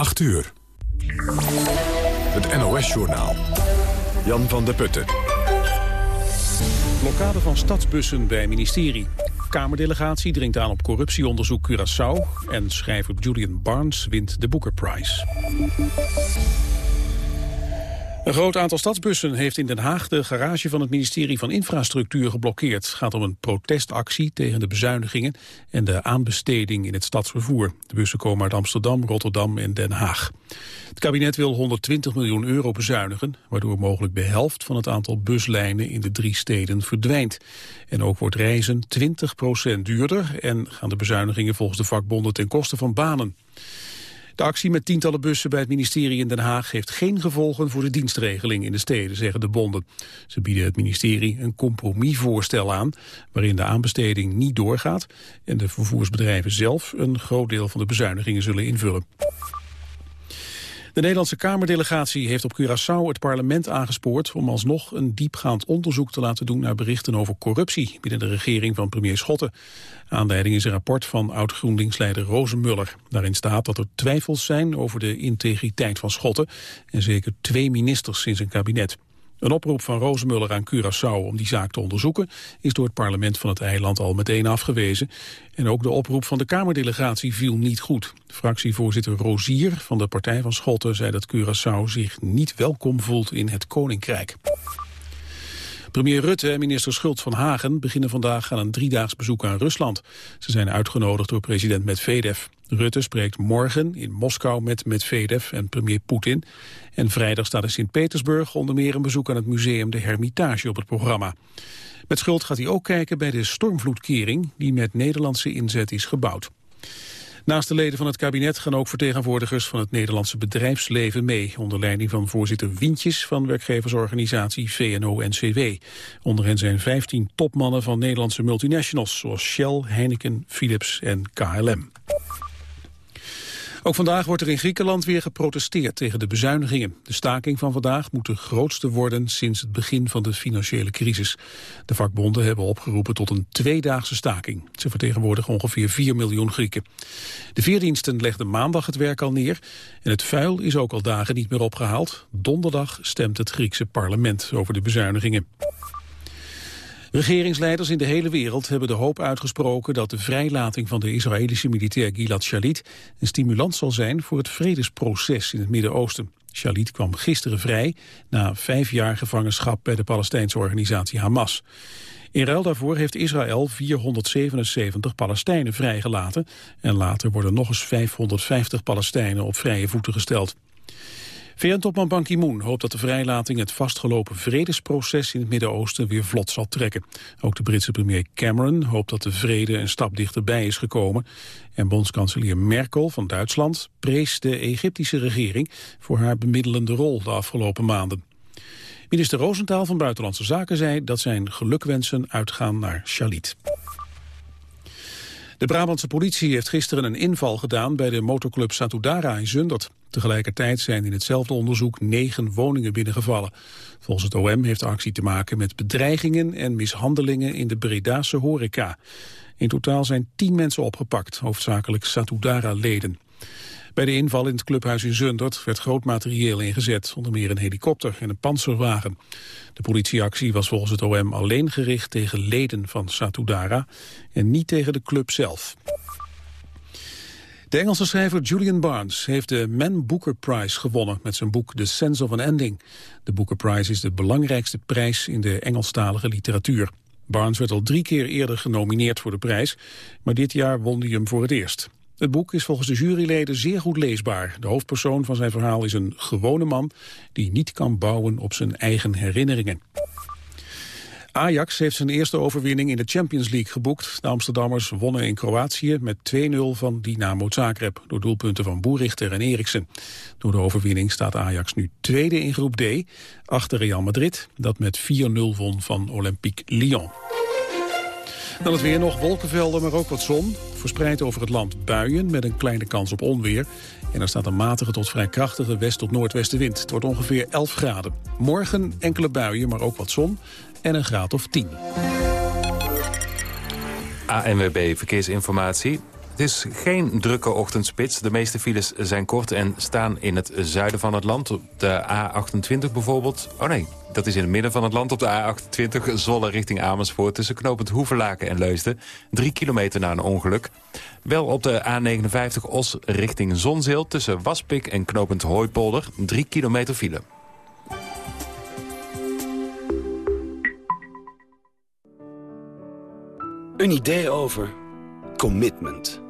8 uur. Het NOS-journaal. Jan van der Putten. Blokkade van stadsbussen bij ministerie. Kamerdelegatie dringt aan op corruptieonderzoek Curaçao... en schrijver Julian Barnes wint de Booker Prize. Een groot aantal stadsbussen heeft in Den Haag de garage van het ministerie van Infrastructuur geblokkeerd. Het gaat om een protestactie tegen de bezuinigingen en de aanbesteding in het stadsvervoer. De bussen komen uit Amsterdam, Rotterdam en Den Haag. Het kabinet wil 120 miljoen euro bezuinigen, waardoor mogelijk de helft van het aantal buslijnen in de drie steden verdwijnt. En ook wordt reizen 20% duurder en gaan de bezuinigingen volgens de vakbonden ten koste van banen. De actie met tientallen bussen bij het ministerie in Den Haag heeft geen gevolgen voor de dienstregeling in de steden, zeggen de bonden. Ze bieden het ministerie een compromisvoorstel aan, waarin de aanbesteding niet doorgaat en de vervoersbedrijven zelf een groot deel van de bezuinigingen zullen invullen. De Nederlandse Kamerdelegatie heeft op Curaçao het parlement aangespoord om alsnog een diepgaand onderzoek te laten doen naar berichten over corruptie binnen de regering van premier Schotten. Aanleiding is een rapport van oud-GroenLinks-leider Rozenmuller. Daarin staat dat er twijfels zijn over de integriteit van Schotten en zeker twee ministers in zijn kabinet. Een oproep van Rozenmuller aan Curaçao om die zaak te onderzoeken... is door het parlement van het eiland al meteen afgewezen. En ook de oproep van de Kamerdelegatie viel niet goed. Fractievoorzitter Rozier van de Partij van Schotten zei dat Curaçao zich niet welkom voelt in het Koninkrijk. Premier Rutte en minister Schult van Hagen beginnen vandaag aan een driedaags bezoek aan Rusland. Ze zijn uitgenodigd door president Medvedev. Rutte spreekt morgen in Moskou met Medvedev en premier Poetin. En vrijdag staat in Sint-Petersburg onder meer een bezoek aan het museum De Hermitage op het programma. Met Schult gaat hij ook kijken bij de stormvloedkering die met Nederlandse inzet is gebouwd. Naast de leden van het kabinet gaan ook vertegenwoordigers van het Nederlandse bedrijfsleven mee, onder leiding van voorzitter Wientjes van werkgeversorganisatie VNO-NCW. Onder hen zijn 15 topmannen van Nederlandse multinationals, zoals Shell, Heineken, Philips en KLM. Ook vandaag wordt er in Griekenland weer geprotesteerd tegen de bezuinigingen. De staking van vandaag moet de grootste worden sinds het begin van de financiële crisis. De vakbonden hebben opgeroepen tot een tweedaagse staking. Ze vertegenwoordigen ongeveer 4 miljoen Grieken. De veerdiensten legden maandag het werk al neer en het vuil is ook al dagen niet meer opgehaald. Donderdag stemt het Griekse parlement over de bezuinigingen. Regeringsleiders in de hele wereld hebben de hoop uitgesproken dat de vrijlating van de Israëlische militair Gilad Shalit een stimulans zal zijn voor het vredesproces in het Midden-Oosten. Shalit kwam gisteren vrij na vijf jaar gevangenschap bij de Palestijnse organisatie Hamas. In ruil daarvoor heeft Israël 477 Palestijnen vrijgelaten en later worden nog eens 550 Palestijnen op vrije voeten gesteld. VN-topman Ban Ki-moon hoopt dat de vrijlating het vastgelopen vredesproces in het Midden-Oosten weer vlot zal trekken. Ook de Britse premier Cameron hoopt dat de vrede een stap dichterbij is gekomen. En bondskanselier Merkel van Duitsland prees de Egyptische regering voor haar bemiddelende rol de afgelopen maanden. Minister Roosentaal van Buitenlandse Zaken zei dat zijn gelukwensen uitgaan naar Shalit. De Brabantse politie heeft gisteren een inval gedaan bij de motorclub Satudara in Zundert. Tegelijkertijd zijn in hetzelfde onderzoek negen woningen binnengevallen. Volgens het OM heeft de actie te maken met bedreigingen en mishandelingen in de Bredase horeca. In totaal zijn tien mensen opgepakt, hoofdzakelijk Satudara-leden. Bij de inval in het clubhuis in Zundert werd groot materieel ingezet, onder meer een helikopter en een panzerwagen. De politieactie was volgens het OM alleen gericht tegen leden van Satudara en niet tegen de club zelf. De Engelse schrijver Julian Barnes heeft de Man Booker Prize gewonnen met zijn boek The Sense of an Ending. De Booker Prize is de belangrijkste prijs in de Engelstalige literatuur. Barnes werd al drie keer eerder genomineerd voor de prijs, maar dit jaar won hij hem voor het eerst. Het boek is volgens de juryleden zeer goed leesbaar. De hoofdpersoon van zijn verhaal is een gewone man die niet kan bouwen op zijn eigen herinneringen. Ajax heeft zijn eerste overwinning in de Champions League geboekt. De Amsterdammers wonnen in Kroatië met 2-0 van Dynamo Zagreb... door doelpunten van Boerichter en Eriksen. Door de overwinning staat Ajax nu tweede in groep D... achter Real Madrid, dat met 4-0 won van Olympique Lyon. Dan het weer nog wolkenvelden, maar ook wat zon. Verspreid over het land buien met een kleine kans op onweer. En er staat een matige tot vrij krachtige west- tot noordwestenwind. Het wordt ongeveer 11 graden. Morgen enkele buien, maar ook wat zon en een graad of 10. ANWB Verkeersinformatie. Het is geen drukke ochtendspits. De meeste files zijn kort en staan in het zuiden van het land. Op de A28 bijvoorbeeld. Oh nee, dat is in het midden van het land op de A28. Zolle richting Amersfoort tussen knopend Hoevelaken en Leusden. Drie kilometer na een ongeluk. Wel op de A59 Os richting Zonzeel tussen Waspik en knopend Hooipolder. Drie kilometer file. Een idee over commitment.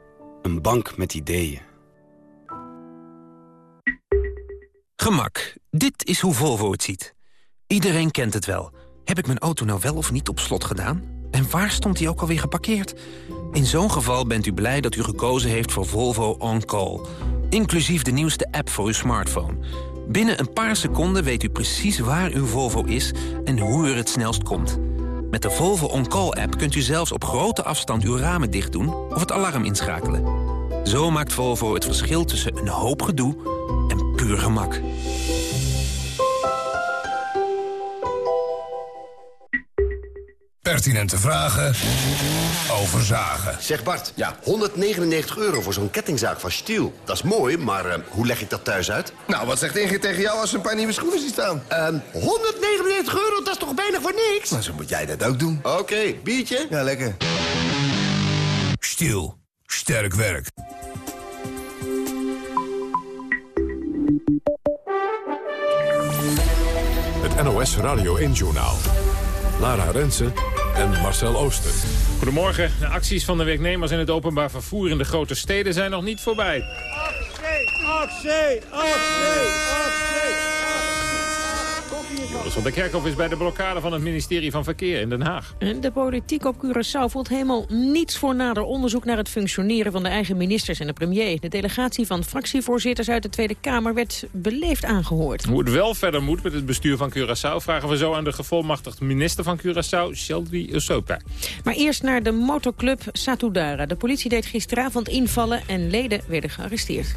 Een bank met ideeën. Gemak. Dit is hoe Volvo het ziet. Iedereen kent het wel. Heb ik mijn auto nou wel of niet op slot gedaan? En waar stond hij ook alweer geparkeerd? In zo'n geval bent u blij dat u gekozen heeft voor Volvo On Call. Inclusief de nieuwste app voor uw smartphone. Binnen een paar seconden weet u precies waar uw Volvo is en hoe u er het snelst komt. Met de Volvo On Call app kunt u zelfs op grote afstand uw ramen dicht doen of het alarm inschakelen. Zo maakt Volvo het verschil tussen een hoop gedoe en puur gemak. Pertinente vragen over zagen. Zeg Bart, ja. 199 euro voor zo'n kettingzaag van Stiel. Dat is mooi, maar uh, hoe leg ik dat thuis uit? Nou, wat zegt Ingrid tegen jou als ze een paar nieuwe schoenen ziet staan? Uh, 199 euro, dat is toch bijna voor niks? Nou, zo moet jij dat ook doen. Oké, okay, biertje? Ja, lekker. Stiel. Sterk werk. Het NOS Radio 1-journaal. Lara Rensen en Marcel Ooster. Goedemorgen. De acties van de werknemers in het openbaar vervoer in de grote steden zijn nog niet voorbij. Actie, actie, actie, actie. Joris van der Kerkhof is bij de blokkade van het ministerie van Verkeer in Den Haag. En de politiek op Curaçao voelt helemaal niets voor nader onderzoek naar het functioneren van de eigen ministers en de premier. De delegatie van fractievoorzitters uit de Tweede Kamer werd beleefd aangehoord. Hoe het wel verder moet met het bestuur van Curaçao vragen we zo aan de gevolmachtigde minister van Curaçao, Shelby Usopa. Maar eerst naar de motorclub Satudara. De politie deed gisteravond invallen en leden werden gearresteerd.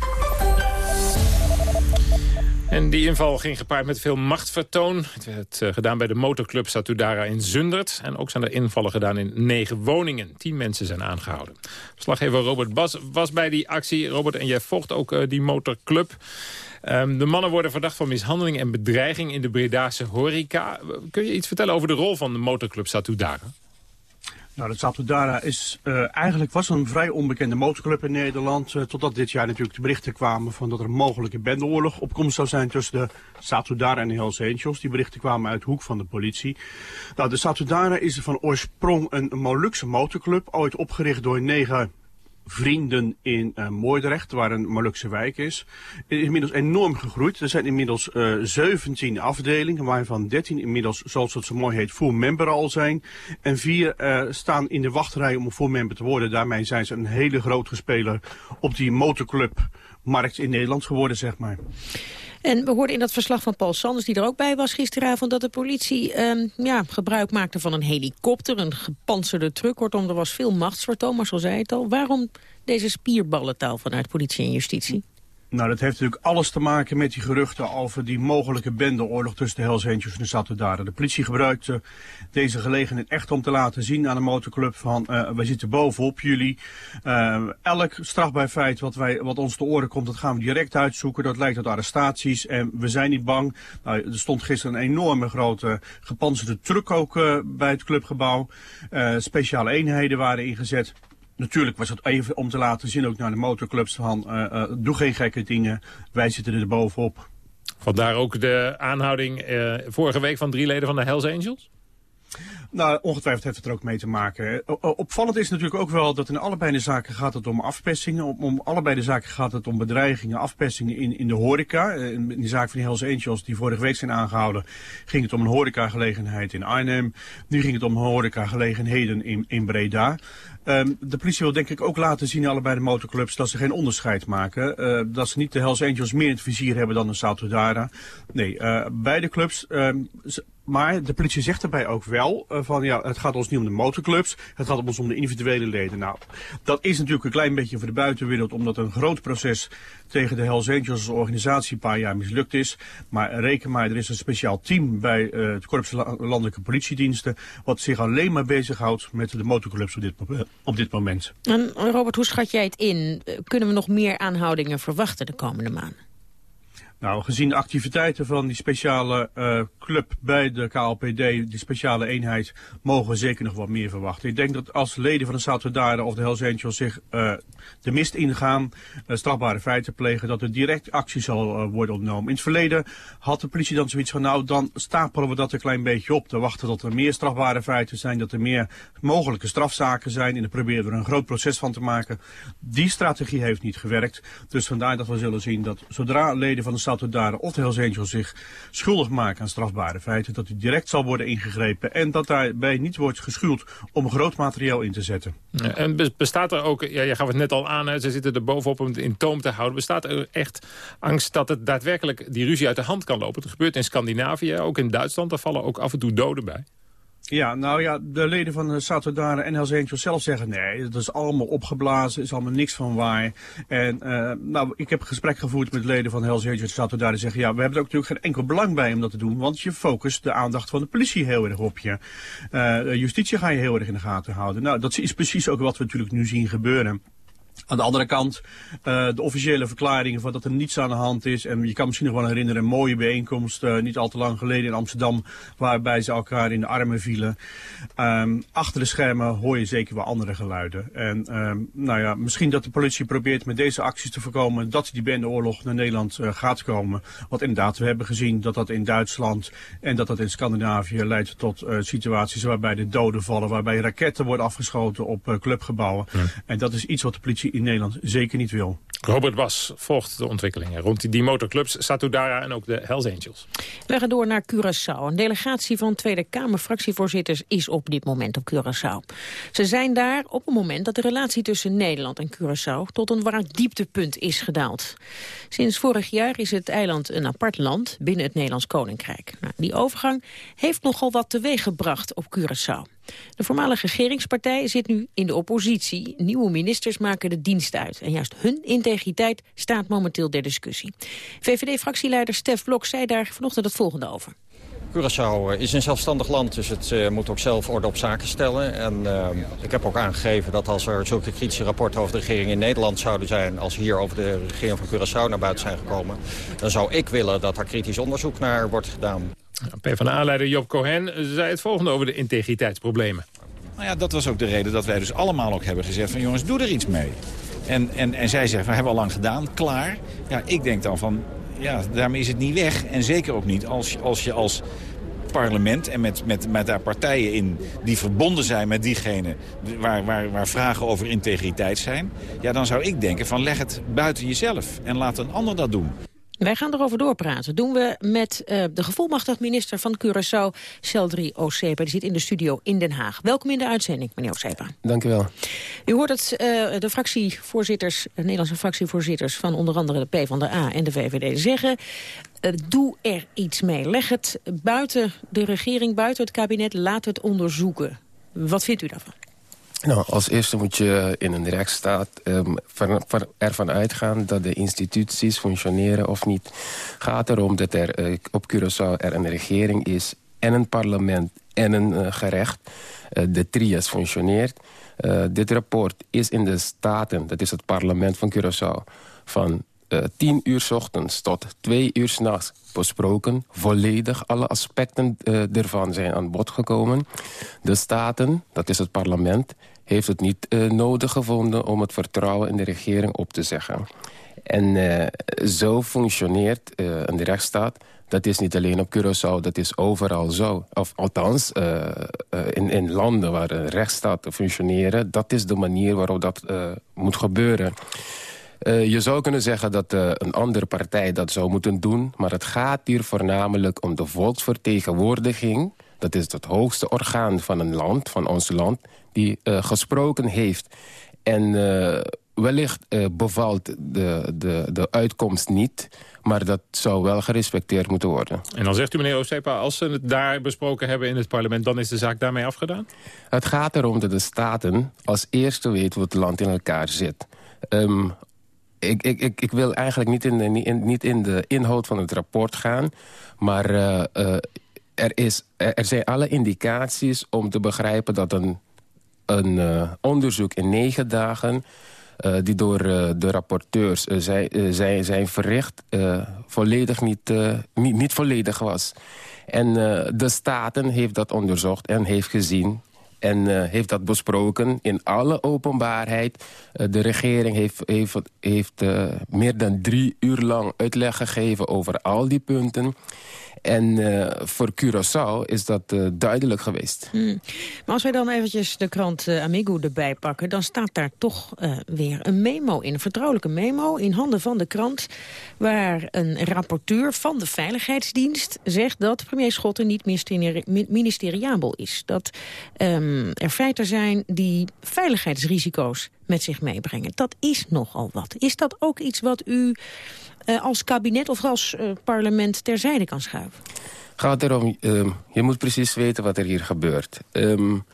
En die inval ging gepaard met veel machtvertoon. Het werd uh, gedaan bij de motorclub Satudara in Zundert. En ook zijn er invallen gedaan in negen woningen. Tien mensen zijn aangehouden. Verslaggever Robert Bas was bij die actie. Robert, en jij vocht ook uh, die motorclub. Um, de mannen worden verdacht van mishandeling en bedreiging in de Bredaanse horeca. Kun je iets vertellen over de rol van de motorclub Satudara? Nou, de Satudara is uh, eigenlijk was een vrij onbekende motorclub in Nederland. Uh, totdat dit jaar natuurlijk de berichten kwamen van dat er een mogelijke bendeoorlog opkomst zou zijn tussen de Satudara en de Hells. Die berichten kwamen uit de hoek van de politie. Nou, de Satudara is van oorsprong een Molukse motorclub, ooit opgericht door negen vrienden in uh, Moordrecht, waar een Molukse wijk is. is inmiddels enorm gegroeid. Er zijn inmiddels uh, 17 afdelingen, waarvan 13 inmiddels, zoals het zo mooi heet, full member al zijn. En vier uh, staan in de wachtrij om full member te worden. Daarmee zijn ze een hele grote speler op die motorclubmarkt in Nederland geworden, zeg maar. En we hoorden in dat verslag van Paul Sanders, die er ook bij was gisteravond... dat de politie um, ja, gebruik maakte van een helikopter, een gepantserde truck. Kortom, er was veel machtsvertoon, maar zo zei het al. Waarom deze spierballentaal vanuit politie en justitie? Nou, dat heeft natuurlijk alles te maken met die geruchten over die mogelijke bendeoorlog tussen de Hells Angels en de Satudara. De politie gebruikte deze gelegenheid echt om te laten zien aan de motorclub van uh, wij zitten bovenop jullie. Uh, elk strafbaar feit wat, wij, wat ons te oren komt, dat gaan we direct uitzoeken. Dat leidt tot arrestaties en we zijn niet bang. Nou, er stond gisteren een enorme grote gepantserde truck ook uh, bij het clubgebouw. speciale eenheden waren ingezet. Natuurlijk was het even om te laten zien ook naar de motorclubs van uh, uh, doe geen gekke dingen, wij zitten er bovenop. Vandaar ook de aanhouding uh, vorige week van drie leden van de Hells Angels? Nou, ongetwijfeld heeft het er ook mee te maken. Opvallend is natuurlijk ook wel dat in allebei de zaken gaat het om afpersingen. Om, om allebei de zaken gaat het om bedreigingen, afpersingen in, in de horeca. In de zaak van de Hells Angels die vorige week zijn aangehouden, ging het om een horecagelegenheid in Arnhem. Nu ging het om horecagelegenheden in, in Breda. Um, de politie wil denk ik ook laten zien, allebei de motorclubs, dat ze geen onderscheid maken. Uh, dat ze niet de Hells Angels meer in het vizier hebben dan de Satudara. Nee, uh, beide clubs um, maar de politie zegt daarbij ook wel uh, van ja, het gaat ons niet om de motorclubs, het gaat ons om de individuele leden. Nou, dat is natuurlijk een klein beetje voor de buitenwereld, omdat een groot proces tegen de Hells Angels als organisatie een paar jaar mislukt is. Maar reken maar, er is een speciaal team bij uh, het Korps Landelijke Politiediensten, wat zich alleen maar bezighoudt met de motorclubs op dit, op dit moment. En Robert, hoe schat jij het in? Kunnen we nog meer aanhoudingen verwachten de komende maanden? Nou, gezien de activiteiten van die speciale uh, club bij de KLPD, die speciale eenheid, mogen we zeker nog wat meer verwachten. Ik denk dat als leden van de Salvador of de Hells Angels zich uh, de mist ingaan, uh, strafbare feiten plegen, dat er direct actie zal worden ontnomen. In het verleden had de politie dan zoiets van, nou, dan stapelen we dat een klein beetje op. Te wachten tot er meer strafbare feiten zijn, dat er meer mogelijke strafzaken zijn. En dan proberen we er een groot proces van te maken. Die strategie heeft niet gewerkt. Dus vandaar dat we zullen zien dat zodra leden van de Salvador of de Hells Angels zich schuldig maken aan strafbare feiten, dat er direct zal worden ingegrepen en dat daarbij niet wordt geschuwd om groot materiaal in te zetten. En bestaat er ook, ja, je gaf het net al aan, ze zitten er bovenop om het in toom te houden. Bestaat er echt angst dat het daadwerkelijk die ruzie uit de hand kan lopen? Het gebeurt in Scandinavië, ook in Duitsland, daar vallen ook af en toe doden bij. Ja, nou ja, de leden van de Satudara en Hells Angels zelf zeggen nee, dat is allemaal opgeblazen, is allemaal niks van waar. En uh, nou, ik heb gesprek gevoerd met leden van Hells Angels en Satudara die zeggen ja, we hebben er ook natuurlijk geen enkel belang bij om dat te doen, want je focust de aandacht van de politie heel erg op je. Uh, justitie ga je heel erg in de gaten houden. Nou, dat is precies ook wat we natuurlijk nu zien gebeuren. Aan de andere kant, uh, de officiële verklaringen van dat er niets aan de hand is. En je kan misschien nog wel herinneren een mooie bijeenkomst, uh, niet al te lang geleden in Amsterdam, waarbij ze elkaar in de armen vielen. Um, achter de schermen hoor je zeker wel andere geluiden. En um, nou ja, misschien dat de politie probeert met deze acties te voorkomen dat die bendeoorlog naar Nederland uh, gaat komen. Want inderdaad, we hebben gezien dat dat in Duitsland en dat dat in Scandinavië leidt tot situaties waarbij de doden vallen, waarbij raketten worden afgeschoten op clubgebouwen. Ja. En dat is iets wat de politie in Nederland zeker niet wil. Robert Bas volgt de ontwikkelingen rond die motorclubs Satudara en ook de Hells Angels. We gaan door naar Curaçao. Een delegatie van Tweede Kamer-fractievoorzitters is op dit moment op Curaçao. Ze zijn daar op het moment dat de relatie tussen Nederland en Curaçao tot een waar dieptepunt is gedaald. Sinds vorig jaar is het eiland een apart land binnen het Nederlands Koninkrijk. Nou, die overgang heeft nogal wat teweeggebracht op Curaçao. De voormalige regeringspartij zit nu in de oppositie. Nieuwe ministers maken de dienst uit. En juist hun integriteit staat momenteel ter discussie. VVD-fractieleider Stef Blok zei daar vanochtend het volgende over. Curaçao eh, is een zelfstandig land, dus het uh, moet ook zelf orde op zaken stellen. En uh, ik heb ook aangegeven dat als er zulke kritische rapporten over de regering in Nederland zouden zijn... als hier over de regering van Curaçao naar buiten zijn gekomen... dan zou ik willen dat daar kritisch onderzoek naar wordt gedaan. PvdA-leider Job Cohen zei het volgende over de integriteitsproblemen. Nou ja, dat was ook de reden dat wij dus allemaal ook hebben gezegd van jongens, doe er iets mee. En, en, en zij zeggen, we hebben al lang gedaan, klaar. Ja, ik denk dan van, ja, daarmee is het niet weg. En zeker ook niet als, als je als parlement en met, met, met daar partijen in die verbonden zijn met diegene waar, waar, waar vragen over integriteit zijn. Ja, dan zou ik denken van leg het buiten jezelf en laat een ander dat doen. Wij gaan erover doorpraten. Doen we met uh, de gevolmachtigd minister van Curaçao, Seldri Osepa. Die zit in de studio in Den Haag. Welkom in de uitzending, meneer Osepa. Dank u wel. U hoort het, uh, de fractievoorzitters, de Nederlandse fractievoorzitters... van onder andere de PvdA en de VVD zeggen... Uh, doe er iets mee. Leg het buiten de regering, buiten het kabinet. Laat het onderzoeken. Wat vindt u daarvan? Nou, als eerste moet je in een rechtsstaat van, ervan uitgaan... dat de instituties functioneren of niet. gaat erom dat er uh, op Curaçao er een regering is... en een parlement en een uh, gerecht. Uh, de trias functioneert. dit rapport is in de Staten, dat is het parlement van Curaçao... van 10 uur s ochtends tot 2 uur s'nachts besproken. Volledig, alle aspecten ervan zijn aan bod gekomen. De Staten, dat is het parlement heeft het niet uh, nodig gevonden om het vertrouwen in de regering op te zeggen. En zo functioneert een rechtsstaat. Dat is niet alleen op Curaçao, dat is overal zo. Of althans, in, in landen waar een rechtsstaat functioneren... dat is de manier waarop dat moet gebeuren. Je zou kunnen zeggen dat een andere partij dat zou moeten doen... maar het gaat hier voornamelijk om de volksvertegenwoordiging. Dat is het hoogste orgaan van een land, van ons land... die uh, gesproken heeft. En wellicht bevalt de, de, de uitkomst niet... maar dat zou wel gerespecteerd moeten worden. En dan zegt u, meneer Oostepa, als ze het daar besproken hebben in het parlement... dan is de zaak daarmee afgedaan? Het gaat erom dat de staten als eerste weten hoe het land in elkaar zit... Um, ik, ik, ik, ik wil eigenlijk niet in, de, niet in de inhoud van het rapport gaan. Maar uh, uh, er, is, er zijn alle indicaties om te begrijpen dat een, een uh, onderzoek in negen dagen... die door de rapporteurs zijn, zijn, zijn verricht, volledig niet, niet, niet volledig was. En de Staten heeft dat onderzocht en heeft gezien en heeft dat besproken in alle openbaarheid. De regering heeft, heeft, heeft meer dan drie uur lang uitleg gegeven over al die punten. En uh, voor Curaçao is dat uh, duidelijk geweest. Hmm. Maar als wij dan eventjes de krant uh, Amigo erbij pakken... dan staat daar toch weer een memo in. Een vertrouwelijke memo in handen van de krant... waar een rapporteur van de Veiligheidsdienst zegt... dat premier Schotten niet ministeriabel is. Dat um, er feiten zijn die veiligheidsrisico's met zich meebrengen. Dat is nogal wat. Is dat ook iets wat u als kabinet of als uh, parlement terzijde kan schuiven? Gaat erom, uh, je moet precies weten wat er hier gebeurt. Um,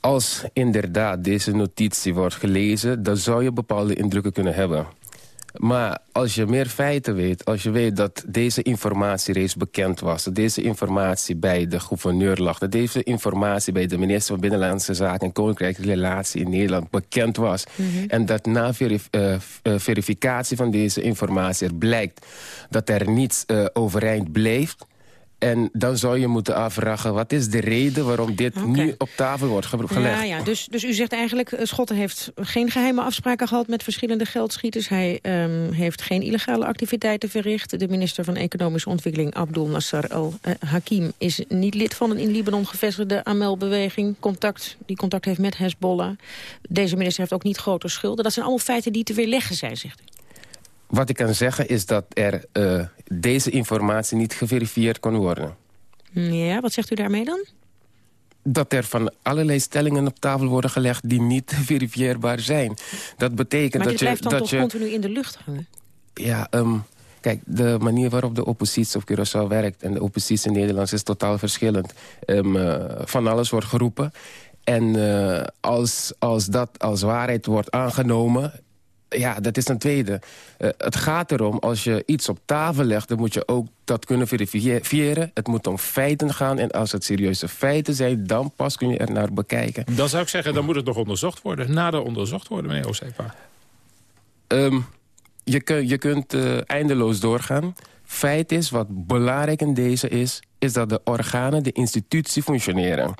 als inderdaad deze notitie wordt gelezen... dan zou je bepaalde indrukken kunnen hebben. Maar als je meer feiten weet, als je weet dat deze informatie reeds bekend was... dat deze informatie bij de gouverneur lag... dat deze informatie bij de minister van Binnenlandse Zaken... en Koninkrijkse Relatie in Nederland bekend was... Mm -hmm. en dat na verif uh, verificatie van deze informatie er blijkt... dat er niets uh, overeind blijft en dan zou je moeten afvragen, wat is de reden waarom dit okay. nu op tafel wordt gelegd? Ja, ja. Dus, dus u zegt eigenlijk, eh, Schotten heeft geen geheime afspraken gehad met verschillende geldschieters. Hij um, heeft geen illegale activiteiten verricht. De minister van Economische Ontwikkeling, Abdul Nasser al-Hakim, is niet lid van een in Libanon gevestigde Amel-beweging. Contact, die contact heeft met Hezbollah. Deze minister heeft ook niet grote schulden. Dat zijn allemaal feiten die te weerleggen zijn, zegt u. Wat ik kan zeggen is dat er uh, deze informatie niet geverifieerd kon worden. Ja, wat zegt u daarmee dan? Dat er van allerlei stellingen op tafel worden gelegd die niet verifieerbaar zijn. Dat betekent maar dat dit blijft je, dan dat toch je, continu in de lucht hangen? Ja, um, kijk, de manier waarop de oppositie op Curaçao werkt... en de oppositie in Nederland is totaal verschillend. Um, uh, van alles wordt geroepen. En uh, als, als dat als waarheid wordt aangenomen ja, dat is een tweede. Uh, het gaat erom, als je iets op tafel legt... dan moet je ook dat kunnen verifiëren. Het moet om feiten gaan. En als het serieuze feiten zijn, dan pas kun je er naar bekijken. Dan zou ik zeggen, dan moet het nog onderzocht worden. Nader onderzocht worden, meneer Osepa. Um, je, kun, je kunt uh, eindeloos doorgaan. Feit is, wat belangrijk in deze is... is dat de organen, de institutie functioneren.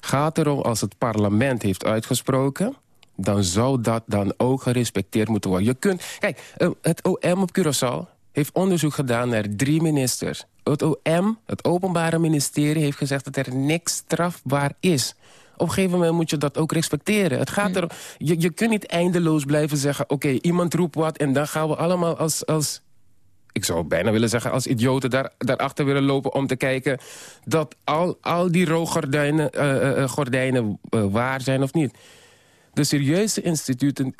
Gaat erom, als het parlement heeft uitgesproken dan zou dat dan ook gerespecteerd moeten worden. Je kunt, kijk, eh, het OM op Curaçao heeft onderzoek gedaan naar drie ministers. Het OM, het Openbare Ministerie, heeft gezegd dat er niks strafbaar is. Op een gegeven moment moet je dat ook respecteren. Het gaat er, je, je kunt niet eindeloos blijven zeggen... oké, okay, iemand roept wat en dan gaan we allemaal als... als ik zou bijna willen zeggen, als idioten daar, daarachter willen lopen... om te kijken dat al, al die rooggordijnen uh, uh, gordijnen, uh, waar zijn of niet de serieuze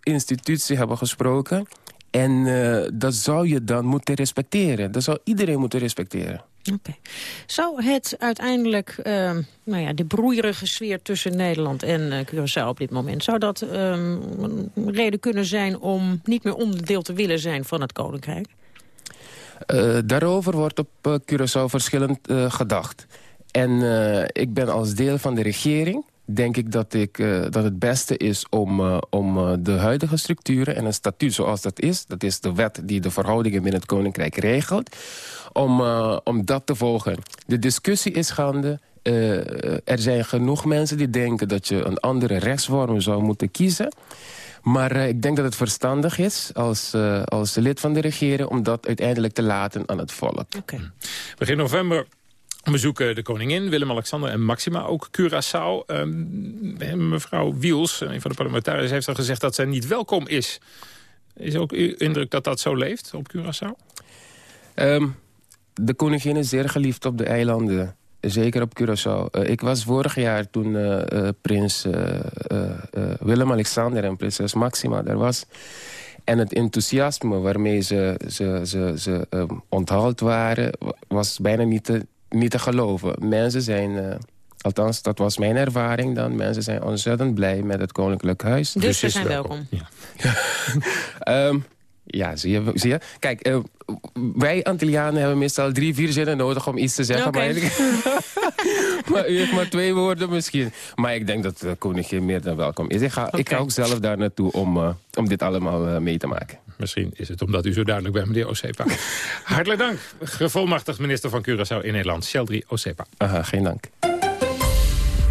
institutie hebben gesproken. En uh, dat zou je dan moeten respecteren. Dat zou iedereen moeten respecteren. Oké. Okay. Zou het uiteindelijk, uh, nou ja, de broeierige sfeer tussen Nederland en uh, Curaçao op dit moment... zou dat um, een reden kunnen zijn om niet meer onderdeel te willen zijn van het Koninkrijk? Uh, daarover wordt op Curaçao verschillend gedacht. En ik ben als deel van de regering denk ik dat, ik, uh, dat het beste is om, uh, om uh, de huidige structuren... en een statuut zoals dat is... dat is de wet die de verhoudingen binnen het Koninkrijk regelt... om, om dat te volgen. De discussie is gaande... er zijn genoeg mensen die denken dat je een andere rechtsvorm zou moeten kiezen... Maar eh, ik denk dat het verstandig is als, uh, als lid van de regering... om dat uiteindelijk te laten aan het volk. Okay. Begin november bezoeken de koningin, Willem-Alexander en Maxima, ook Curaçao. Um, mevrouw Wiels, een van de parlementariërs, heeft al gezegd dat zij niet welkom is. Is ook uw indruk dat dat zo leeft op Curaçao? Um, de koningin is zeer geliefd op de eilanden. Zeker op Curaçao. Uh, ik was vorig jaar toen uh, prins Willem-Alexander en prinses Maxima daar was. En het enthousiasme waarmee ze, ze, ze, ze um, onthaald waren... was bijna niet te, niet te geloven. Mensen zijn... Althans, dat was mijn ervaring dan. Mensen zijn ontzettend blij met het Koninklijk Huis. Dus, dus ze zijn welkom. Ja. um, Ja, zie je. Zie je? Kijk, uh, wij Antillianen hebben meestal drie, vier zinnen nodig om iets te zeggen. Okay. Maar, maar u heeft maar twee woorden misschien. Maar ik denk dat de koningin meer dan welkom is. Ik ga, okay. ik ga ook zelf daar naartoe om, uh, om dit allemaal uh, mee te maken. Misschien is het omdat u zo duidelijk bent, meneer Osepa. Hartelijk dank. Gevolmachtigd minister van Curaçao in Nederland, Sheldry Osepa. Aha, geen dank.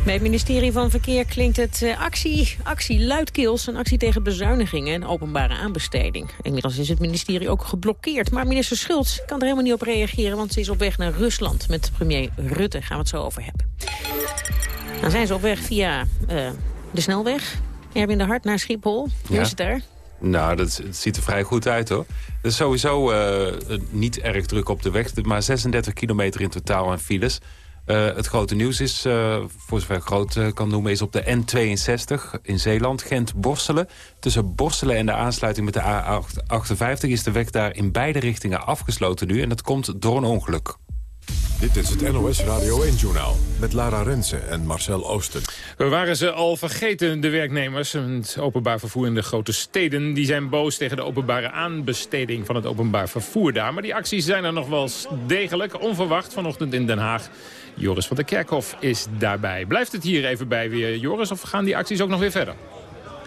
Bij het ministerie van Verkeer klinkt het uh, actie, actie luidkeels... een actie tegen bezuinigingen en openbare aanbesteding. Inmiddels is het ministerie ook geblokkeerd. Maar minister Schultz kan er helemaal niet op reageren... want ze is op weg naar Rusland met premier Rutte. Gaan we het zo over hebben. Dan zijn ze op weg via uh, de snelweg. Erwin de Hart naar Schiphol. Hoe ja. is het daar? Nou, dat, ziet er vrij goed uit, hoor. Er is sowieso uh, niet erg druk op de weg. Maar 36 kilometer in totaal aan files... Uh, het grote nieuws is, uh, voor zover ik groot kan noemen... is op de N62 in Zeeland, Gent-Borselen. Tussen Borselen en de aansluiting met de A58... is de weg daar in beide richtingen afgesloten nu. En dat komt door een ongeluk. Dit is het NOS Radio 1-journaal met Lara Rensen en Marcel Oosten. We waren ze al vergeten, de werknemers. Het openbaar vervoer in de grote steden... die zijn boos tegen de openbare aanbesteding van het openbaar vervoer daar. Maar die acties zijn er nog wel degelijk, onverwacht vanochtend in Den Haag. Joris van der Kerkhof is daarbij. Blijft het hier even bij weer, Joris, of gaan die acties ook nog weer verder?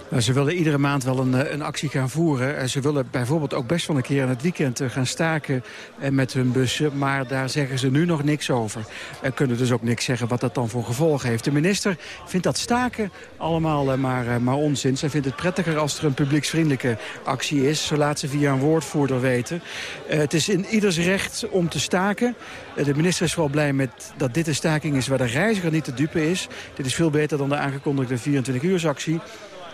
Nou, ze willen iedere maand wel een, een actie gaan voeren. En ze willen bijvoorbeeld ook best wel een keer in het weekend eh, gaan staken eh, met hun bussen. Maar daar zeggen ze nu nog niks over. En kunnen dus ook niks zeggen wat dat dan voor gevolgen heeft. De minister vindt dat staken allemaal eh, maar, maar onzin. Zij vindt het prettiger als er een publieksvriendelijke actie is. Zo laat ze via een woordvoerder weten. Het is in ieders recht om te staken. De minister is vooral blij met dat dit een staking is waar de reiziger niet te dupe is. Dit is veel beter dan de aangekondigde 24-uursactie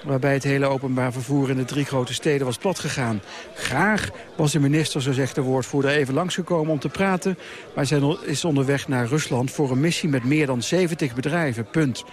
waarbij het hele openbaar vervoer in de drie grote steden was platgegaan. Graag was de minister, zo zegt de woordvoerder, even langsgekomen om te praten. Maar zij is onderweg naar Rusland voor een missie met meer dan 70 bedrijven. Punt.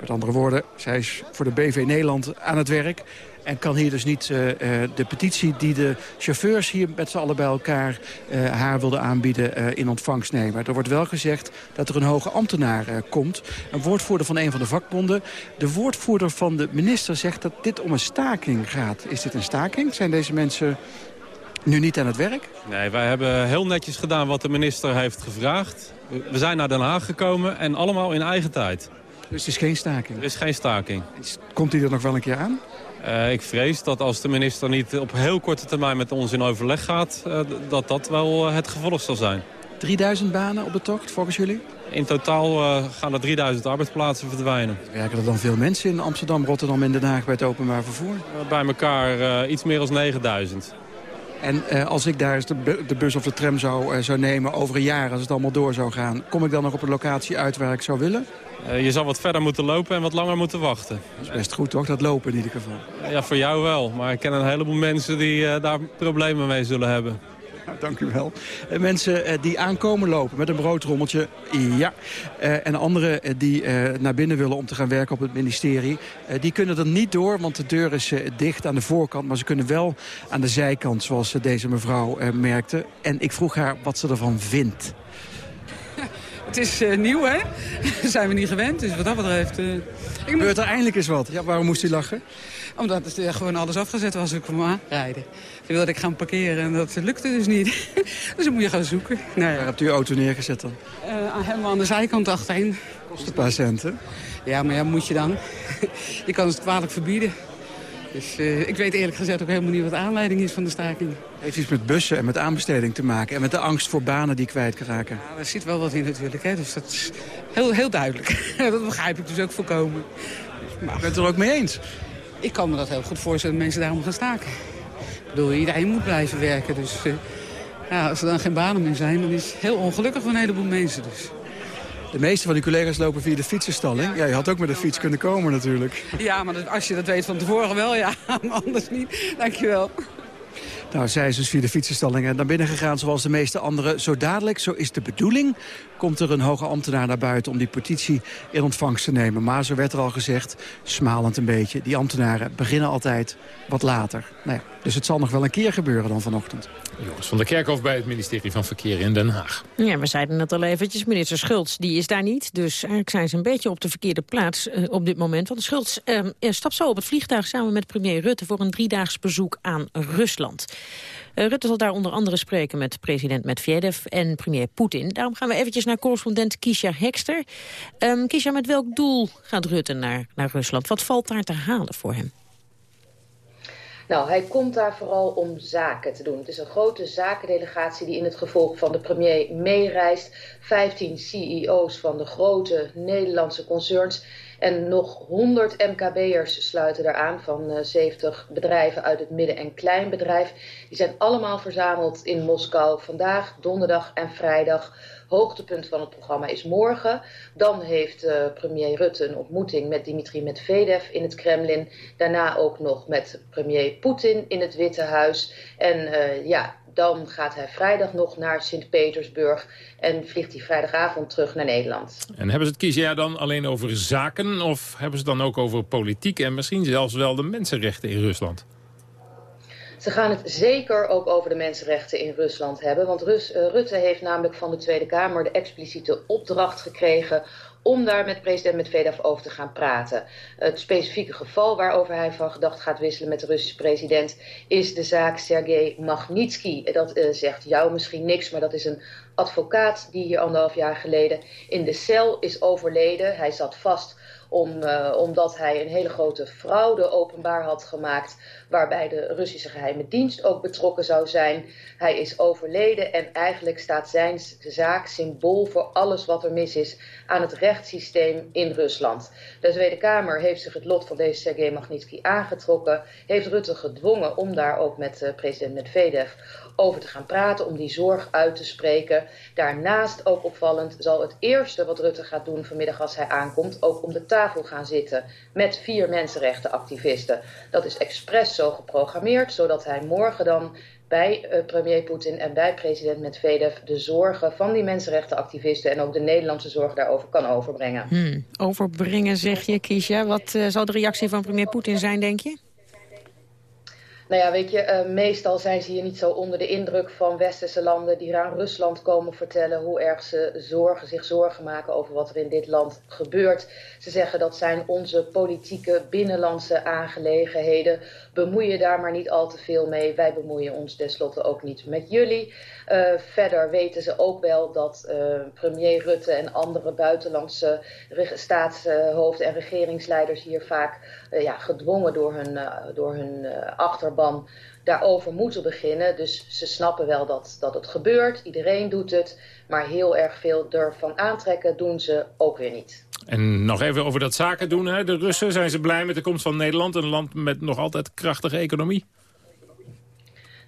Met andere woorden, zij is voor de BV Nederland aan het werk. En kan hier dus niet uh, uh, de petitie die de chauffeurs hier met z'n allen bij elkaar uh, haar wilden aanbieden in ontvangst nemen. Er wordt wel gezegd dat er een hoge ambtenaar komt. Een woordvoerder van een van de vakbonden. De woordvoerder van de minister zegt dat dit om een staking gaat. Is dit een staking? Zijn deze mensen nu niet aan het werk? Nee, wij hebben heel netjes gedaan wat de minister heeft gevraagd. We zijn naar Den Haag gekomen en allemaal in eigen tijd. Dus het is geen staking? Er is geen staking. Komt hij er nog wel een keer aan? Uh, ik vrees dat als de minister niet op heel korte termijn met ons in overleg gaat... Uh, dat dat wel uh, het gevolg zal zijn. 3000 banen op de tocht, volgens jullie? In totaal gaan er 3000 arbeidsplaatsen verdwijnen. Werken er dan veel mensen in Amsterdam, Rotterdam en Den Haag bij het openbaar vervoer? bij elkaar iets meer dan 9000. En uh, als ik daar de, de, bus of de tram zou, uh, zou nemen over een jaar, als het allemaal door zou gaan... kom ik dan nog op een locatie uit waar ik zou willen? Uh, je zal wat verder moeten lopen en wat langer moeten wachten. Dat is best goed toch, dat lopen in ieder geval? Ja, voor jou wel. Maar ik ken een heleboel mensen die daar problemen mee zullen hebben. Dank u wel. Uh, mensen uh, die aankomen lopen met een broodrommeltje, ja. Uh, en anderen die naar binnen willen om te gaan werken op het ministerie... die kunnen er niet door, want de deur is dicht aan de voorkant. Maar ze kunnen wel aan de zijkant, zoals deze mevrouw merkte. En ik vroeg haar wat ze ervan vindt. Het is nieuw, hè? zijn we niet gewend, dus wat dat betreft... Uh, Gebeurt er eindelijk eens wat? Ja, waarom moest u lachen? Omdat het gewoon alles afgezet was ik kwam aanrijden. Toen wilde ik gaan parkeren en dat lukte dus niet. dus dan moet je gaan zoeken. Nou ja. Waar hebt u uw auto neergezet dan? Uh, helemaal aan de zijkant achterin. Kost een paar centen. Ja, maar ja, moet je dan. je kan het kwalijk verbieden. Dus uh, ik weet eerlijk gezegd ook helemaal niet wat de aanleiding is van de staking. Heeft iets met bussen en met aanbesteding te maken. En met de angst voor banen die kwijtraken. Ja, er zit wel wat in natuurlijk. Hè. Dus dat is heel, heel duidelijk. dat begrijp ik dus ook volkomen. Maar... U bent het er ook mee eens? Ik kan me dat heel goed voorstellen dat mensen daarom gaan staken. Ik bedoel, iedereen moet blijven werken. Dus uh, ja, als er dan geen banen meer zijn, dan is het heel ongelukkig voor een heleboel mensen. Dus. De meeste van die collega's lopen via de fietsenstalling. Ja, je had ook met de fiets kunnen komen natuurlijk. Ja, maar als je dat weet van tevoren wel, ja. Maar anders niet. Dankjewel. Nou, zij is dus via de fietsenstallingen naar binnen gegaan zoals de meeste anderen. Zo dadelijk, zo is de bedoeling, komt er een hoge ambtenaar naar buiten... om die petitie in ontvangst te nemen. Maar zo werd er al gezegd, smalend een beetje... die ambtenaren beginnen altijd wat later. Nou ja, dus het zal nog wel een keer gebeuren dan vanochtend. Joris van der Kerkhof bij het ministerie van Verkeer in Den Haag. Ja, we zeiden het al eventjes. Minister Schultz, die is daar niet. Dus eigenlijk zijn ze een beetje op de verkeerde plaats uh, op dit moment. Want Schultz uh, stapt zo op het vliegtuig samen met premier Rutte... voor een driedaags bezoek aan Rusland. Rutte zal daar onder andere spreken met president Medvedev en premier Poetin. Daarom gaan we eventjes naar correspondent Kisha Hekster. Um, Kisha, met welk doel gaat Rutte naar, naar Rusland? Wat valt daar te halen voor hem? Nou, hij komt daar vooral om zaken te doen. Het is een grote zakendelegatie die in het gevolg van de premier meereist. 15 CEO's van de grote Nederlandse concerns. En nog 100 MKB'ers sluiten eraan van uh, 70 bedrijven uit het midden- en kleinbedrijf. Die zijn allemaal verzameld in Moskou vandaag, donderdag en vrijdag hoogtepunt van het programma is morgen. Dan heeft uh, premier Rutte een ontmoeting met Dimitri Medvedev in het Kremlin. Daarna ook nog met premier Poetin in het Witte Huis. En uh, ja, dan gaat hij vrijdag nog naar Sint-Petersburg en vliegt hij vrijdagavond terug naar Nederland. En hebben ze het kiezen dan alleen over zaken of hebben ze het dan ook over politiek en misschien zelfs wel de mensenrechten in Rusland? Ze gaan het zeker ook over de mensenrechten in Rusland hebben. Want Rus, uh, Rutte heeft namelijk van de Tweede Kamer de expliciete opdracht gekregen om daar met president Medvedev over te gaan praten. Het specifieke geval waarover hij van gedacht gaat wisselen met de Russische president is de zaak Sergei Magnitsky. Dat uh, zegt jou misschien niks, maar dat is een advocaat die hier anderhalf jaar geleden in de cel is overleden. Hij zat vast om, uh, omdat hij een hele grote fraude openbaar had gemaakt... waarbij de Russische geheime dienst ook betrokken zou zijn. Hij is overleden en eigenlijk staat zijn zaak symbool voor alles wat er mis is... aan het rechtssysteem in Rusland. De Tweede Kamer heeft zich het lot van deze Sergei Magnitsky aangetrokken... heeft Rutte gedwongen om daar ook met uh, president Medvedev over te gaan praten, om die zorg uit te spreken. Daarnaast, ook opvallend, zal het eerste wat Rutte gaat doen vanmiddag als hij aankomt, ook om de tafel gaan zitten met vier mensenrechtenactivisten. Dat is expres zo geprogrammeerd, zodat hij morgen dan bij uh, premier Poetin en bij president Medvedev de zorgen van die mensenrechtenactivisten en ook de Nederlandse zorg daarover kan overbrengen. Hmm, overbrengen zeg je, Kiesja. Wat uh, zal de reactie van premier Poetin zijn, denk je? Nou ja, weet je, uh, meestal zijn ze hier niet zo onder de indruk van westerse landen die aan Rusland komen vertellen hoe erg ze zorgen, zich zorgen maken over wat er in dit land gebeurt. Ze zeggen dat zijn onze politieke binnenlandse aangelegenheden. Bemoei je daar maar niet al te veel mee. Wij bemoeien ons tenslotte ook niet met jullie. Uh, verder weten ze ook wel dat uh, premier Rutte en andere buitenlandse staatshoofden en regeringsleiders hier vaak uh, ja, gedwongen door hun, door hun achterban daarover moeten beginnen. Dus ze snappen wel dat, dat het gebeurt. Iedereen doet het. Maar heel erg veel ervan aantrekken doen ze ook weer niet. En nog even over dat zaken doen. Hè. De Russen, zijn ze blij met de komst van Nederland? Een land met nog altijd krachtige economie?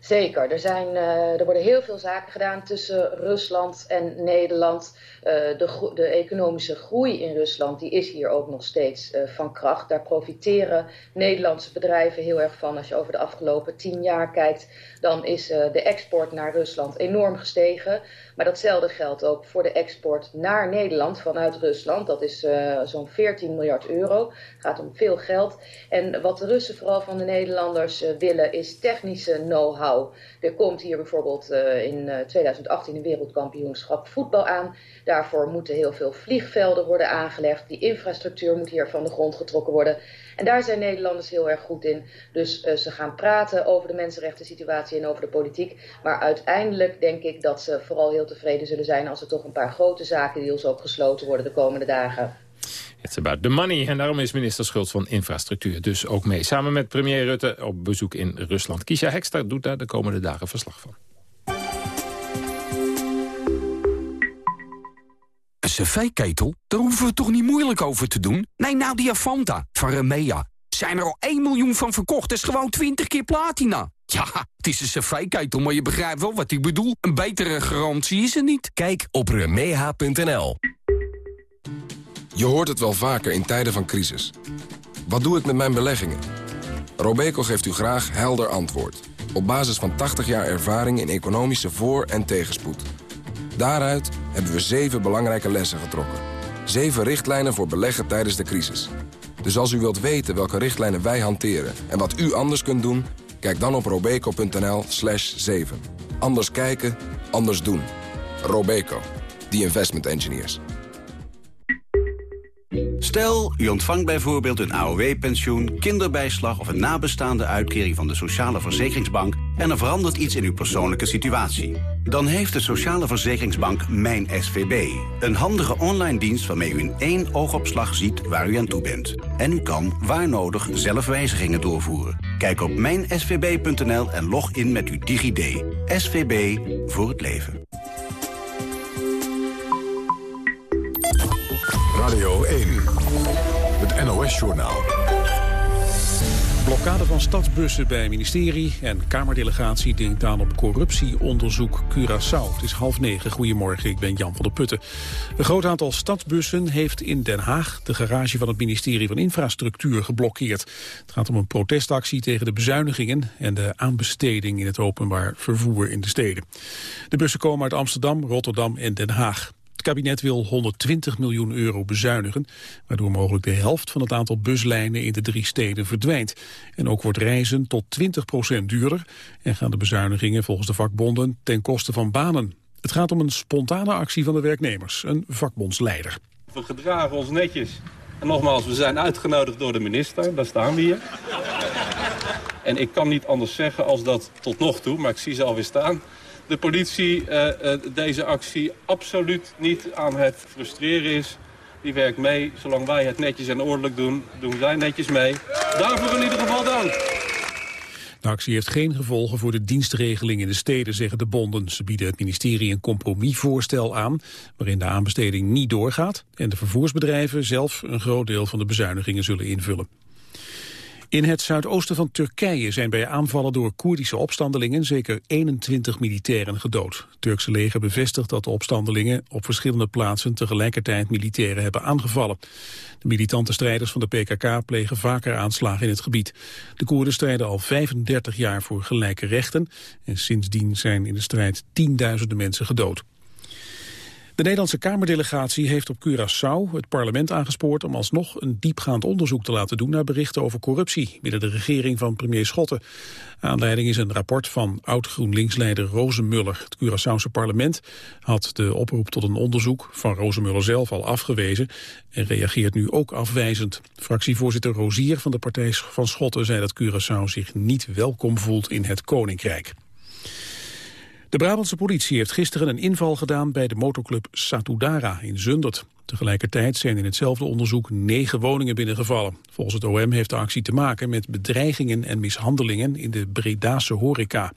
Zeker. Er, zijn, uh, er worden heel veel zaken gedaan tussen Rusland en Nederland. Uh, de, de, economische groei in Rusland die is hier ook nog steeds uh, van kracht. Daar profiteren Nederlandse bedrijven heel erg van. Als je over de afgelopen tien jaar kijkt, dan is de export naar Rusland enorm gestegen. Maar datzelfde geldt ook voor de export naar Nederland vanuit Rusland. Dat is zo'n 14 miljard euro. Het gaat om veel geld. En wat de Russen vooral van de Nederlanders willen is technische know-how. Er komt hier bijvoorbeeld uh, in uh, 2018 een wereldkampioenschap voetbal aan. Daarvoor moeten heel veel vliegvelden worden aangelegd. Die infrastructuur moet hier van de grond getrokken worden. En daar zijn Nederlanders heel erg goed in. Dus uh, ze gaan praten over de mensenrechten situatie en over de politiek. Maar uiteindelijk denk ik dat ze vooral heel tevreden zullen zijn... als er toch een paar grote zakendeals ook gesloten worden de komende dagen. It's about the money. En daarom is minister Schultz van Infrastructuur dus ook mee. Samen met premier Rutte op bezoek in Rusland. Kisha Hekster doet daar de komende dagen verslag van. Cv-ketel? Daar hoeven we toch niet moeilijk over te doen? Nee, nou die Avanta van Remea. zijn er al 1 miljoen van verkocht. Dat is gewoon 20 keer platina. Ja, het is een cv-ketel, maar je begrijpt wel wat ik bedoel. Een betere garantie is er niet. Kijk op remeha.nl. Je hoort het wel vaker in tijden van crisis. Wat doe ik met mijn beleggingen? Robeco geeft u graag helder antwoord. Op basis van 80 jaar ervaring in economische voor- en tegenspoed. Daaruit hebben we zeven belangrijke lessen getrokken. Zeven richtlijnen voor beleggen tijdens de crisis. Dus als u wilt weten welke richtlijnen wij hanteren en wat u anders kunt doen... kijk dan op robeco.nl slash 7. Anders kijken, anders doen. Robeco, the investment engineers. Stel, u ontvangt bijvoorbeeld een AOW-pensioen, kinderbijslag... of een nabestaande uitkering van de Sociale Verzekeringsbank... en er verandert iets in uw persoonlijke situatie. Dan heeft de Sociale Verzekeringsbank Mijn SVB. Een handige online dienst waarmee u in één oogopslag ziet waar u aan toe bent. En u kan, waar nodig, zelf wijzigingen doorvoeren. Kijk op mijnsvb.nl en log in met uw DigiD. SVB voor het leven. Radio 1, het NOS-journaal. Blokkade van stadsbussen bij ministerie en Kamerdelegatie denkt aan op corruptieonderzoek Curaçao. Het is half negen. Goedemorgen, ik ben Jan van der Putten. Een groot aantal stadsbussen heeft in Den Haag de garage van het ministerie van Infrastructuur geblokkeerd. Het gaat om een protestactie tegen de bezuinigingen en de aanbesteding in het openbaar vervoer in de steden. De bussen komen uit Amsterdam, Rotterdam en Den Haag. Het kabinet wil 120 miljoen euro bezuinigen, waardoor mogelijk de helft van het aantal buslijnen in de drie steden verdwijnt. En ook wordt reizen tot 20% duurder en gaan de bezuinigingen volgens de vakbonden ten koste van banen. Het gaat om een spontane actie van de werknemers, een vakbondsleider. We gedragen ons netjes. En nogmaals, we zijn uitgenodigd door de minister, daar staan we hier. En ik kan niet anders zeggen als dat tot nog toe, maar ik zie ze alweer staan de politie uh, uh, deze actie absoluut niet aan het frustreren is. Die werkt mee. Zolang wij het netjes en ordelijk doen, doen zij netjes mee. Daarvoor in ieder geval dank. De actie heeft geen gevolgen voor de dienstregeling in de steden, zeggen de bonden. Ze bieden het ministerie een compromisvoorstel aan, waarin de aanbesteding niet doorgaat en de vervoersbedrijven zelf een groot deel van de bezuinigingen zullen invullen. In het zuidoosten van Turkije zijn bij aanvallen door Koerdische opstandelingen zeker 21 militairen gedood. Het Turkse leger bevestigt dat de opstandelingen op verschillende plaatsen tegelijkertijd militairen hebben aangevallen. De militante strijders van de PKK plegen vaker aanslagen in het gebied. De Koerden strijden al 35 jaar voor gelijke rechten en sindsdien zijn in de strijd tienduizenden mensen gedood. De Nederlandse Kamerdelegatie heeft op Curaçao het parlement aangespoord om alsnog een diepgaand onderzoek te laten doen naar berichten over corruptie binnen de regering van premier Schotten. Aanleiding is een rapport van oud-GroenLinks-leider Rozenmuller. Het Curaçaose parlement had de oproep tot een onderzoek van Rozenmuller zelf al afgewezen en reageert nu ook afwijzend. Fractievoorzitter Rozier van de partij van Schotten zei dat Curaçao zich niet welkom voelt in het Koninkrijk. De Brabantse politie heeft gisteren een inval gedaan bij de motorclub Satudara in Zundert. Tegelijkertijd zijn in hetzelfde onderzoek negen woningen binnengevallen. Volgens het OM heeft de actie te maken met bedreigingen en mishandelingen in de Bredase horeca.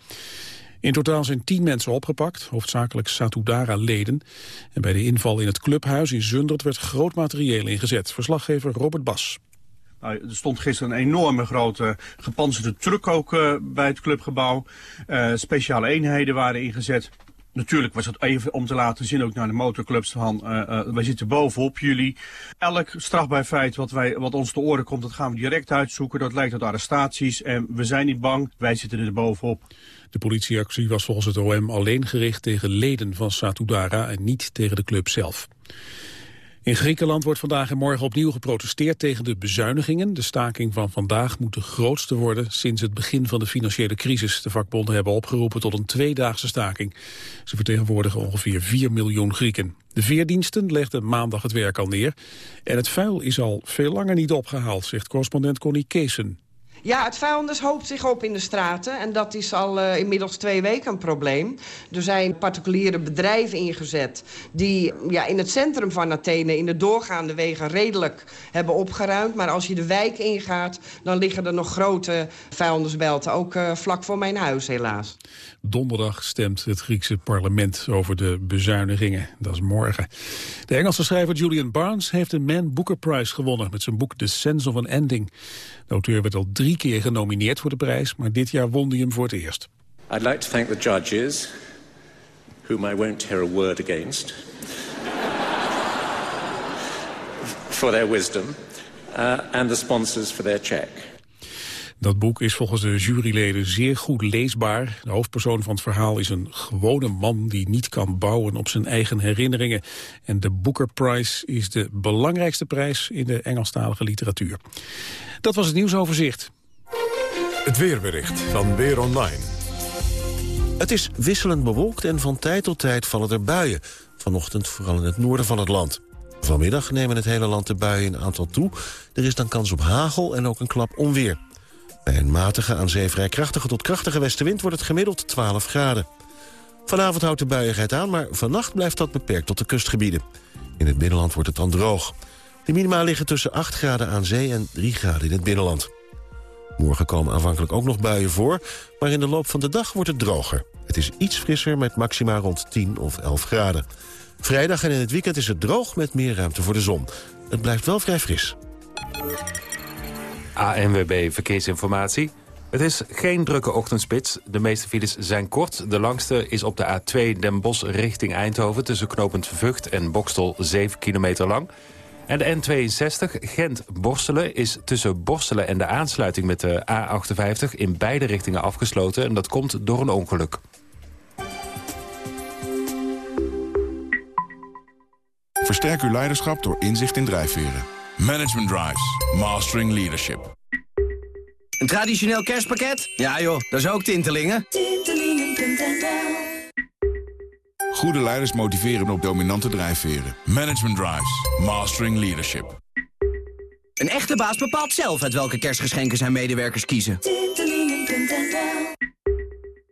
In totaal zijn tien mensen opgepakt, hoofdzakelijk Satudara-leden. En bij de inval in het clubhuis in Zundert werd groot materieel ingezet. Verslaggever Robert Bas. Nou, er stond gisteren een enorme grote gepanzerde truck ook uh, bij het clubgebouw. Uh, speciale eenheden waren ingezet. Natuurlijk was het even om te laten zien ook naar de motorclubs van uh, wij zitten bovenop jullie. Elk strafbaar feit wat, wij, wat ons te oren komt, dat gaan we direct uitzoeken. Dat leidt tot arrestaties en we zijn niet bang, wij zitten er bovenop. De politieactie was volgens het OM alleen gericht tegen leden van Satudara en niet tegen de club zelf. In Griekenland wordt vandaag en morgen opnieuw geprotesteerd tegen de bezuinigingen. De staking van vandaag moet de grootste worden sinds het begin van de financiële crisis. De vakbonden hebben opgeroepen tot een tweedaagse staking. Ze vertegenwoordigen ongeveer 4 miljoen Grieken. De veerdiensten legden maandag het werk al neer. En het vuil is al veel langer niet opgehaald, zegt correspondent Connie Keesen. Ja, het vuilnis hoopt zich op in de straten. En dat is al uh, inmiddels twee weken een probleem. Er zijn particuliere bedrijven ingezet... die ja, in het centrum van Athene in de doorgaande wegen redelijk hebben opgeruimd. Maar als je de wijk ingaat, dan liggen er nog grote vuilnisbelten. Ook uh, vlak voor mijn huis, helaas. Donderdag stemt het Griekse parlement over de bezuinigingen. Dat is morgen. De Engelse schrijver Julian Barnes heeft de Man Booker Prize gewonnen... met zijn boek The Sense of an Ending. De auteur werd al drie keer genomineerd voor de prijs... maar dit jaar won hij hem voor het eerst. I'd like to thank the judges, whom I won't hear a word against... for their wisdom, uh, and the sponsors for their check. Dat boek is volgens de juryleden zeer goed leesbaar. De hoofdpersoon van het verhaal is een gewone man die niet kan bouwen op zijn eigen herinneringen. En de Booker Prize is de belangrijkste prijs in de Engelstalige literatuur. Dat was het nieuwsoverzicht. Het weerbericht van Weer Online. Het is wisselend bewolkt en van tijd tot tijd vallen er buien. Vanochtend vooral in het noorden van het land. Vanmiddag nemen het hele land de buien in aantal toe. Er is dan kans op hagel en ook een klap onweer. Bij een matige, aan zee vrij krachtige tot krachtige westenwind wordt het gemiddeld 12 graden. Vanavond houdt de buiigheid aan, maar vannacht blijft dat beperkt tot de kustgebieden. In het binnenland wordt het dan droog. De minima liggen tussen 8 graden aan zee en 3 graden in het binnenland. Morgen komen aanvankelijk ook nog buien voor, maar in de loop van de dag wordt het droger. Het is iets frisser met maxima rond 10 of 11 graden. Vrijdag en in het weekend is het droog met meer ruimte voor de zon. Het blijft wel vrij fris. ANWB Verkeersinformatie. Het is geen drukke ochtendspits. De meeste files zijn kort. De langste is op de A2 Den Bosch richting Eindhoven... tussen knopend Vught en Bokstel 7 kilometer lang. En de N62 Gent-Borstelen is tussen Borstelen en de aansluiting met de A58... in beide richtingen afgesloten en dat komt door een ongeluk. Versterk uw leiderschap door inzicht in drijfveren. Management Drives. Mastering Leadership. Een traditioneel kerstpakket? Ja joh, dat is ook Tintelingen. Tintelingen.nl Goede leiders motiveren op dominante drijfveren. Management Drives. Mastering Leadership. Een echte baas bepaalt zelf uit welke kerstgeschenken zijn medewerkers kiezen.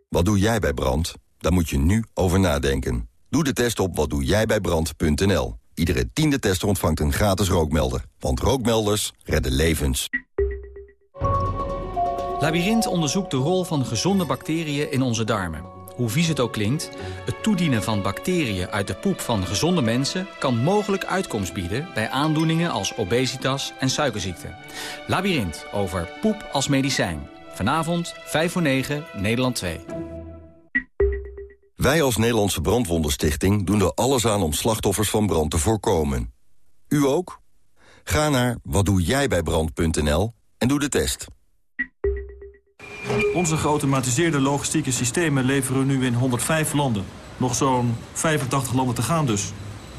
Wat doe jij bij brand? Daar moet je nu over nadenken. Doe de test op watdoejijbijbrand.nl. Iedere tiende tester ontvangt een gratis rookmelder. Want rookmelders redden levens. Labyrinth onderzoekt de rol van gezonde bacteriën in onze darmen. Hoe vies het ook klinkt, het toedienen van bacteriën uit de poep van gezonde mensen... kan mogelijk uitkomst bieden bij aandoeningen als obesitas en suikerziekte. Labyrinth over poep als medicijn. Vanavond, 5 voor 9, Nederland 2. Wij als Nederlandse Brandwondenstichting doen er alles aan om slachtoffers van brand te voorkomen. U ook? Ga naar watdoejijbijbrand.nl en doe de test. Onze geautomatiseerde logistieke systemen leveren nu in 105 landen. Nog zo'n 85 landen te gaan dus.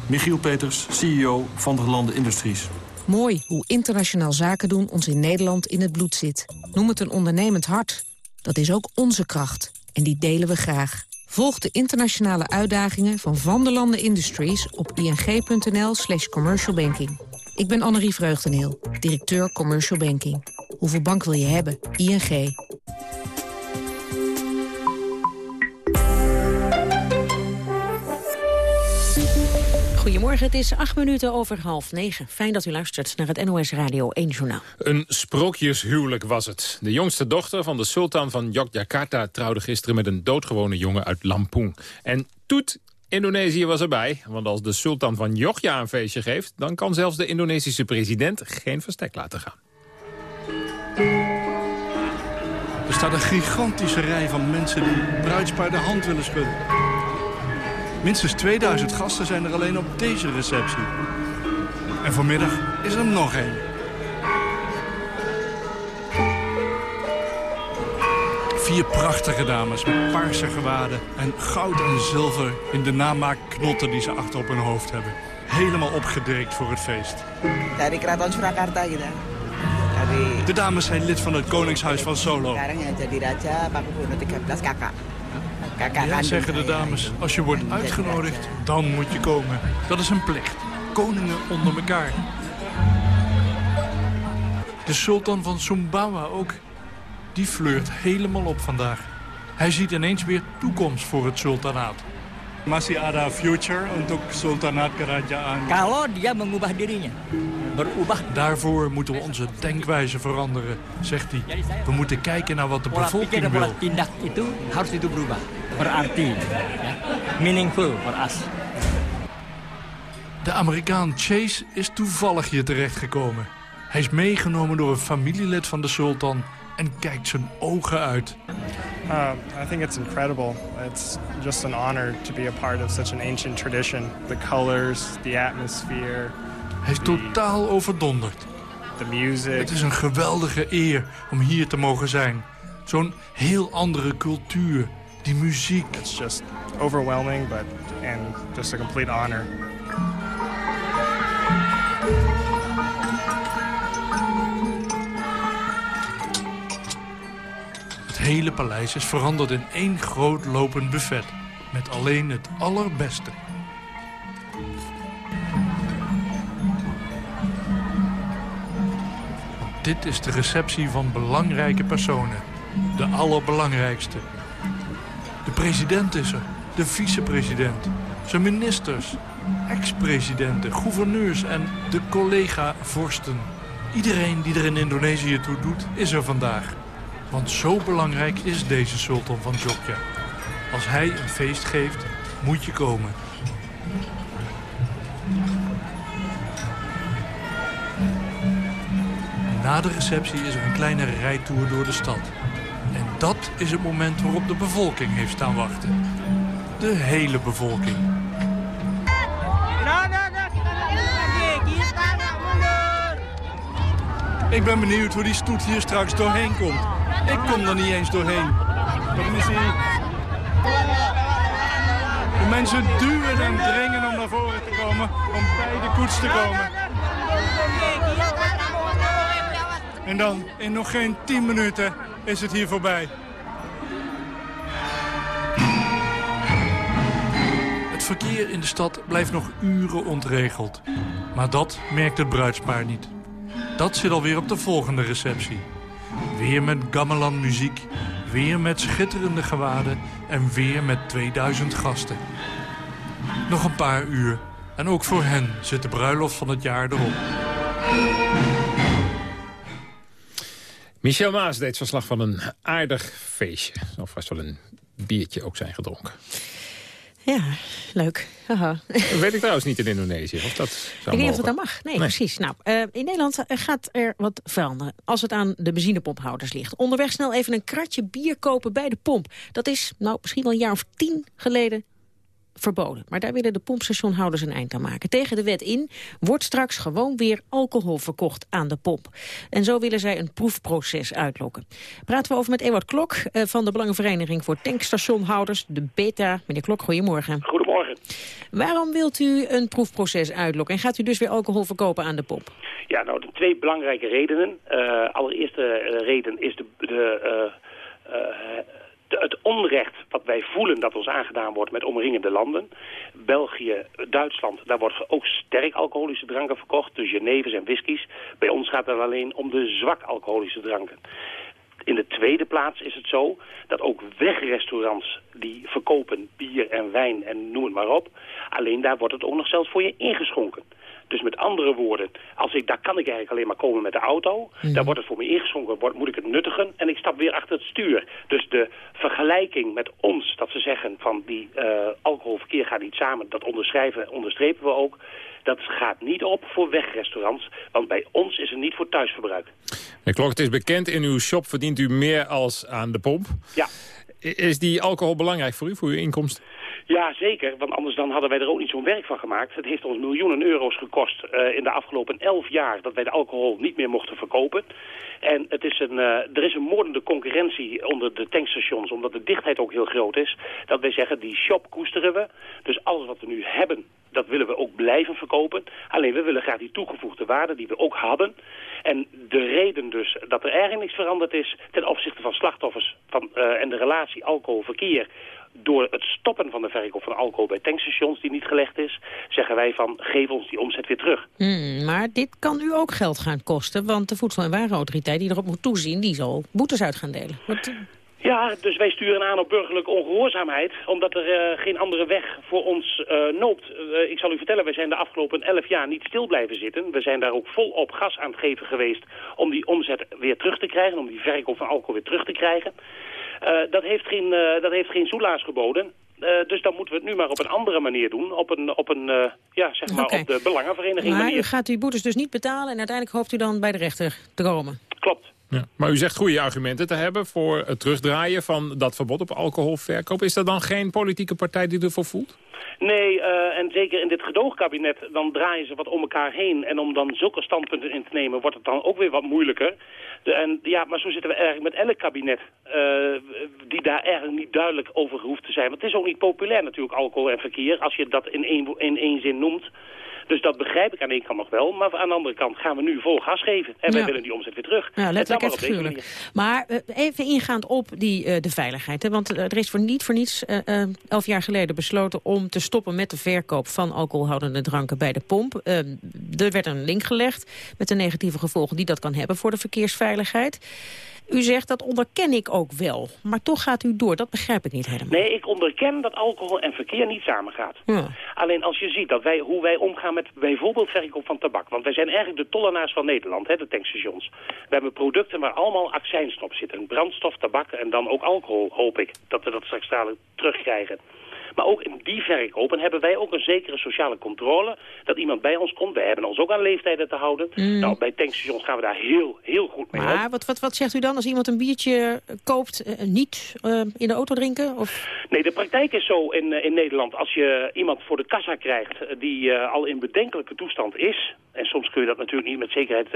Michiel Peters, CEO van der Landen Industries. Mooi hoe internationaal zaken doen ons in Nederland in het bloed zit. Noem het een ondernemend hart. Dat is ook onze kracht. En die delen we graag. Volg de internationale uitdagingen van Van der Landen Industries op ing.nl slash commercialbanking. Ik ben Annerie Vreugdeneel, directeur Commercial Banking. Hoeveel bank wil je hebben? ING. Goedemorgen, het is acht minuten over half negen. Fijn dat u luistert naar het NOS Radio 1 Journaal. Een sprookjeshuwelijk was het. De jongste dochter van de sultan van Yogyakarta... trouwde gisteren met een doodgewone jongen uit Lampung. En toet Indonesië was erbij, want als de sultan van Jogja een feestje geeft... dan kan zelfs de Indonesische president geen verstek laten gaan. Er staat een gigantische rij van mensen die bruidspaar de hand willen schudden. Minstens 2000 gasten zijn er alleen op deze receptie. En vanmiddag is er nog één. Vier prachtige dames met paarse gewaden en goud en zilver in de namaakknotten die ze achter op hun hoofd hebben. Helemaal opgedreekt voor het feest. De dames zijn lid van het Koningshuis van Solo. Ja, zeggen de dames, als je wordt uitgenodigd, dan moet je komen. Dat is een plicht. Koningen onder elkaar. De sultan van Sumbawa ook. die flirt helemaal op vandaag. Hij ziet ineens weer toekomst voor het sultanaat. Masih ada future untuk sultanat kerajaan. Kalau dia mengubah dirinya. Berubah. Daarvoor moeten we onze denkwijze veranderen, zegt hij. We moeten kijken naar wat de bevolking wil. Pola tindak itu harus itu berubah. Berarti, ya, meaningful voor us. De Amerikaan Chase is toevallig hier terechtgekomen. Hij is meegenomen door een familielid van de sultan en kijkt zijn ogen uit. Uh, I think it's incredible. It's just an honor to be a part of such an ancient tradition. The colors, the atmosphere. Hij is totaal overdonderd. The music. Het is een geweldige eer om hier te mogen zijn. Zo'n heel andere cultuur, die muziek. It's just overwhelming, but and just a complete honor. Het hele paleis is veranderd in één groot lopend buffet. Met alleen het allerbeste. Dit is de receptie van belangrijke personen. De allerbelangrijkste. De president is er. De vicepresident. Zijn ministers. Ex-presidenten, gouverneurs en de collega-vorsten. Iedereen die er in Indonesië toe doet, is er vandaag. Want zo belangrijk is deze sultan van Jogja. Als hij een feest geeft, moet je komen. Na de receptie is er een kleine rijtour door de stad. Dat is het moment waarop de bevolking heeft staan wachten. De hele bevolking. Ik ben benieuwd hoe die stoet hier straks doorheen komt. Ik kom er niet eens doorheen. De mensen duwen en dringen om naar voren te komen, om bij de koets te komen. En dan, in nog geen 10 minuten, is het hier voorbij. Het verkeer in de stad blijft nog uren ontregeld. Maar dat merkt het bruidspaar niet. Dat zit alweer op de volgende receptie. Weer met gamelan muziek, weer met schitterende gewaden en weer met 2000 gasten. Nog een paar uur en ook voor hen zit de bruiloft van het jaar erop. Michel Maas deed verslag van een aardig feestje. Of vast wel een biertje ook zijn gedronken. Ja, leuk. Dat weet ik trouwens niet in Indonesië. Of dat zou Ik weet niet of dat dan mag. Nee, precies. Nou, eh, in Nederland eh, gaat er wat veranderen als het aan de benzinepomphouders ligt. Onderweg snel even een kratje bier kopen bij de pomp. Dat is nou misschien wel een jaar of tien geleden verboden. Maar daar willen de pompstationhouders een eind aan maken. Tegen de wet in wordt straks gewoon weer alcohol verkocht aan de pomp. En zo willen zij een proefproces uitlokken. Praten we over met Ewart Klok eh, van de Belangenvereniging voor Tankstationhouders, de BETA. Meneer Klok, goedemorgen. Goedemorgen. Waarom wilt u een proefproces uitlokken en gaat u dus weer alcohol verkopen aan de pomp? Ja, nou, de twee belangrijke redenen. Eh allereerste eh, reden is de, de, het onrecht wat wij voelen dat ons aangedaan wordt met omringende landen. België, Duitsland, daar wordt ook sterk alcoholische dranken verkocht, dus Genevers en whiskies. Bij ons gaat het alleen om de zwak alcoholische dranken. In de tweede plaats is het zo dat ook wegrestaurants die verkopen bier en wijn en noem het maar op. Alleen daar wordt het ook nog zelfs voor je ingeschonken. Dus met andere woorden, als ik, daar kan ik eigenlijk alleen maar komen met de auto. Daar wordt het voor me ingeschonken, wordt, moet ik het nuttigen en ik stap weer achter het stuur. Dus de vergelijking met ons, dat ze zeggen van die eh, alcoholverkeer gaat niet samen, dat onderschrijven, onderstrepen we ook. Dat gaat niet op voor wegrestaurants, want bij ons is het niet voor thuisverbruik. Meneer Klok, het is bekend, in uw shop verdient u meer als aan de pomp. Ja. Is die alcohol belangrijk voor u, voor uw inkomsten? Ja, zeker. Want anders dan hadden wij er ook niet zo'n werk van gemaakt. Het heeft ons miljoenen euro's gekost eh, in de afgelopen elf jaar... dat wij de alcohol niet meer mochten verkopen. En het is een, eh, er is een moordende concurrentie onder de tankstations... omdat de dichtheid ook heel groot is. Dat wij zeggen, die shop koesteren we. Dus alles wat we nu hebben, dat willen we ook blijven verkopen. Alleen we willen graag die toegevoegde waarde die we ook hadden. En de reden dus dat er eigenlijk niks veranderd is... ten opzichte van slachtoffers van, eh, en de relatie alcohol-verkeer door het stoppen van de verkoop van alcohol bij tankstations die niet gelegd is, zeggen wij van geef ons die omzet weer terug. Hmm, maar dit kan u ook geld gaan kosten, want de Voedsel- en Warenautoriteit die erop moet toezien, die zal boetes uit gaan delen. Wat, eh, Ja, dus wij sturen aan op burgerlijke ongehoorzaamheid, omdat er eh, geen andere weg voor ons uh, noopt. Uh, ik zal u vertellen, wij zijn de afgelopen elf jaar niet stil blijven zitten. We zijn daar ook volop gas aan het geven geweest om die omzet weer terug te krijgen, om die verkoop van alcohol weer terug te krijgen. Dat, heeft geen, dat heeft geen soelaas geboden. Uh, dus dan moeten we het nu maar op een andere manier doen. Op een, op een uh, ja, zeg maar okay. op de belangenvereniging maar manier. u gaat uw boetes dus niet betalen en uiteindelijk hoopt u dan bij de rechter te komen? Klopt. Ja. Maar u zegt goede argumenten te hebben voor het terugdraaien van dat verbod op alcoholverkoop. Is er dan geen politieke partij die ervoor voelt? Nee, uh, en zeker in dit gedoogkabinet, dan draaien ze wat om elkaar heen. En om dan zulke standpunten in te nemen, wordt het dan ook weer wat moeilijker. En, ja, maar zo zitten we eigenlijk met elk kabinet uh, die daar eigenlijk niet duidelijk over hoeft te zijn. Want het is ook niet populair natuurlijk, alcohol en verkeer, als je dat in één, in één zin noemt. Dus dat begrijp ik aan de ene kant nog wel. Maar aan de andere kant gaan we nu vol gas geven. En ja. wij willen die omzet weer terug. Ja, letterlijk en figuurlijk. Maar uh, even ingaand op die, uh, de veiligheid. Hè? Want uh, er is voor niet voor niets elf jaar geleden besloten... om te stoppen met de verkoop van alcoholhoudende dranken bij de pomp. er werd een link gelegd met de negatieve gevolgen die dat kan hebben... voor de verkeersveiligheid. U zegt dat onderken ik ook wel, maar toch gaat u door. Dat begrijp ik niet helemaal. Nee, ik onderken dat alcohol en verkeer niet samengaat. Ja. Alleen als je ziet dat wij, hoe wij omgaan met bijvoorbeeld verkoop van tabak. Want wij zijn eigenlijk de tollenaars van Nederland, hè, de tankstations. We hebben producten waar allemaal accijns op zitten. Brandstof, tabak en dan ook alcohol, hoop ik. Dat we dat straks dadelijk terugkrijgen. Maar ook in die verkopen hebben wij ook een zekere sociale controle. Dat iemand bij ons komt. Wij hebben ons ook aan leeftijden te houden. Mm. Nou, bij tankstations gaan we daar heel, heel goed mee Maar wat, wat, wat zegt u dan als iemand een biertje koopt, uh, niet uh, in de auto drinken? Of? Nee, de praktijk is zo in, in Nederland. Als je iemand voor de kassa krijgt die al in bedenkelijke toestand is... en soms kun je dat natuurlijk niet met zekerheid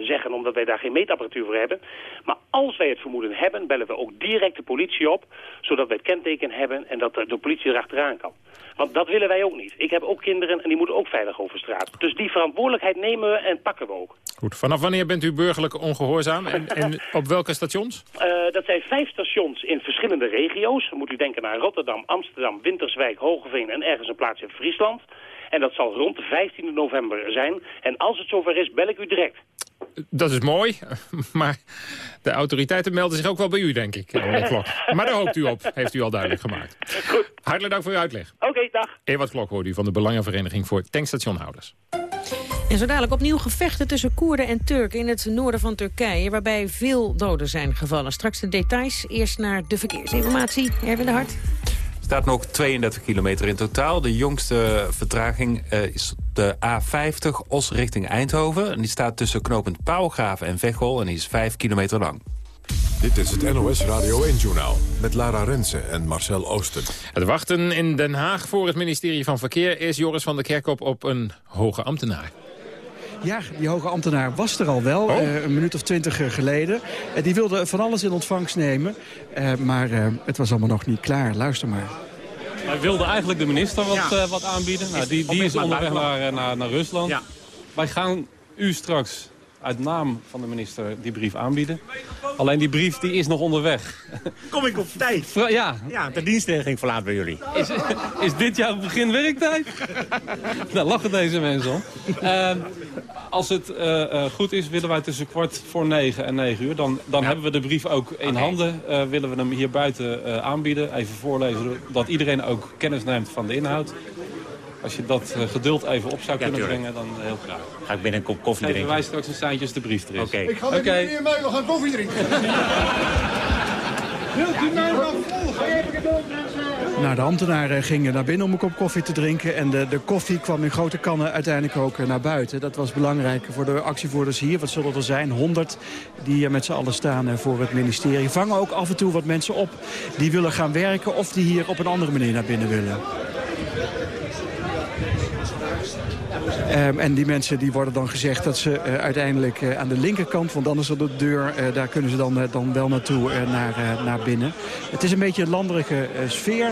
zeggen... omdat wij daar geen meetapparatuur voor hebben. Maar als wij het vermoeden hebben, bellen we ook direct de politie op... zodat wij het kenteken hebben en dat de politie erachteraan kan. Want dat willen wij ook niet. Ik heb ook kinderen en die moeten ook veilig over straat. Dus die verantwoordelijkheid nemen we en pakken we ook. Goed, vanaf wanneer bent u burgerlijk ongehoorzaam en, en op welke stations? Uh, dat zijn vijf stations in verschillende regio's. Dan moet u denken naar Rotterdam, Amsterdam, Winterswijk, Hogeveen en ergens een plaats in Friesland. En dat zal rond de 15 november zijn. En als het zover is, bel ik u direct. Dat is mooi, maar de autoriteiten melden zich ook wel bij u, denk ik. Klok. Maar daar hoopt u op, heeft u al duidelijk gemaakt. Goed. Hartelijk dank voor uw uitleg. Oké, okay, dag. Ewart Klok hoort u van de Belangenvereniging voor Tankstationhouders. En zo dadelijk opnieuw gevechten tussen Koerden en Turken in het noorden van Turkije... waarbij veel doden zijn gevallen. Straks de details, eerst naar de verkeersinformatie. Erwin de Hart staat nog 32 kilometer in totaal. De jongste vertraging uh, is de A50 Os richting Eindhoven. En die staat tussen knooppunt Pauwgraven en Veghel en die is 5 kilometer lang. Dit is het NOS Radio 1-journaal met Lara Rensen en Marcel Oosten. Het wachten in Den Haag voor het ministerie van Verkeer... is Joris van der Kerkop op een hoge ambtenaar. Ja, die hoge ambtenaar was er al wel, oh. uh, een minuut of twintig uh, geleden. Uh, die wilde van alles in ontvangst nemen, maar het was allemaal nog niet klaar. Luister maar. Wij wilden eigenlijk de minister wat, ja. wat aanbieden. Nou, die, die is onderweg naar, naar, naar Rusland. Ja. Wij gaan u straks uit naam van de minister die brief aanbieden. Alleen die brief die is nog onderweg. Kom ik op tijd? Fra ja. Ja, de dienstregeling ging verlaat bij jullie. Is, is dit jouw begin werktijd? nou, lachen deze mensen om. Uh, als het uh, uh, goed is, willen wij tussen kwart voor negen en negen uur. Dan, dan ja. hebben we de brief ook in okay. handen. Uh, willen we hem hier buiten aanbieden. Even voorlezen, dat iedereen ook kennis neemt van de inhoud. Als je dat uh, geduld even op zou Ja, kunnen tuurlijk. brengen, dan heel graag. Ga ik binnen een kop koffie Geven drinken? wij straks een seintjes de brief er is. Oké. Ik ga met meneer gaan koffie drinken. Wilt u mij nog volgen? Nou, de ambtenaren gingen naar binnen om een kop koffie te drinken. En de, de koffie kwam in grote kannen uiteindelijk ook eh, naar buiten. Dat was belangrijk voor de actievoerders hier. Wat zullen er zijn? 100 die eh, met z'n allen staan eh, voor het ministerie. Vangen ook af en toe wat mensen op die willen gaan werken... of die hier op een andere manier naar binnen willen. Um, en die mensen die worden dan gezegd dat ze uh, uiteindelijk uh, aan de linkerkant... want is er de deur, uh, daar kunnen ze dan, dan wel naartoe naar, naar binnen. Het is een beetje een landelijke sfeer.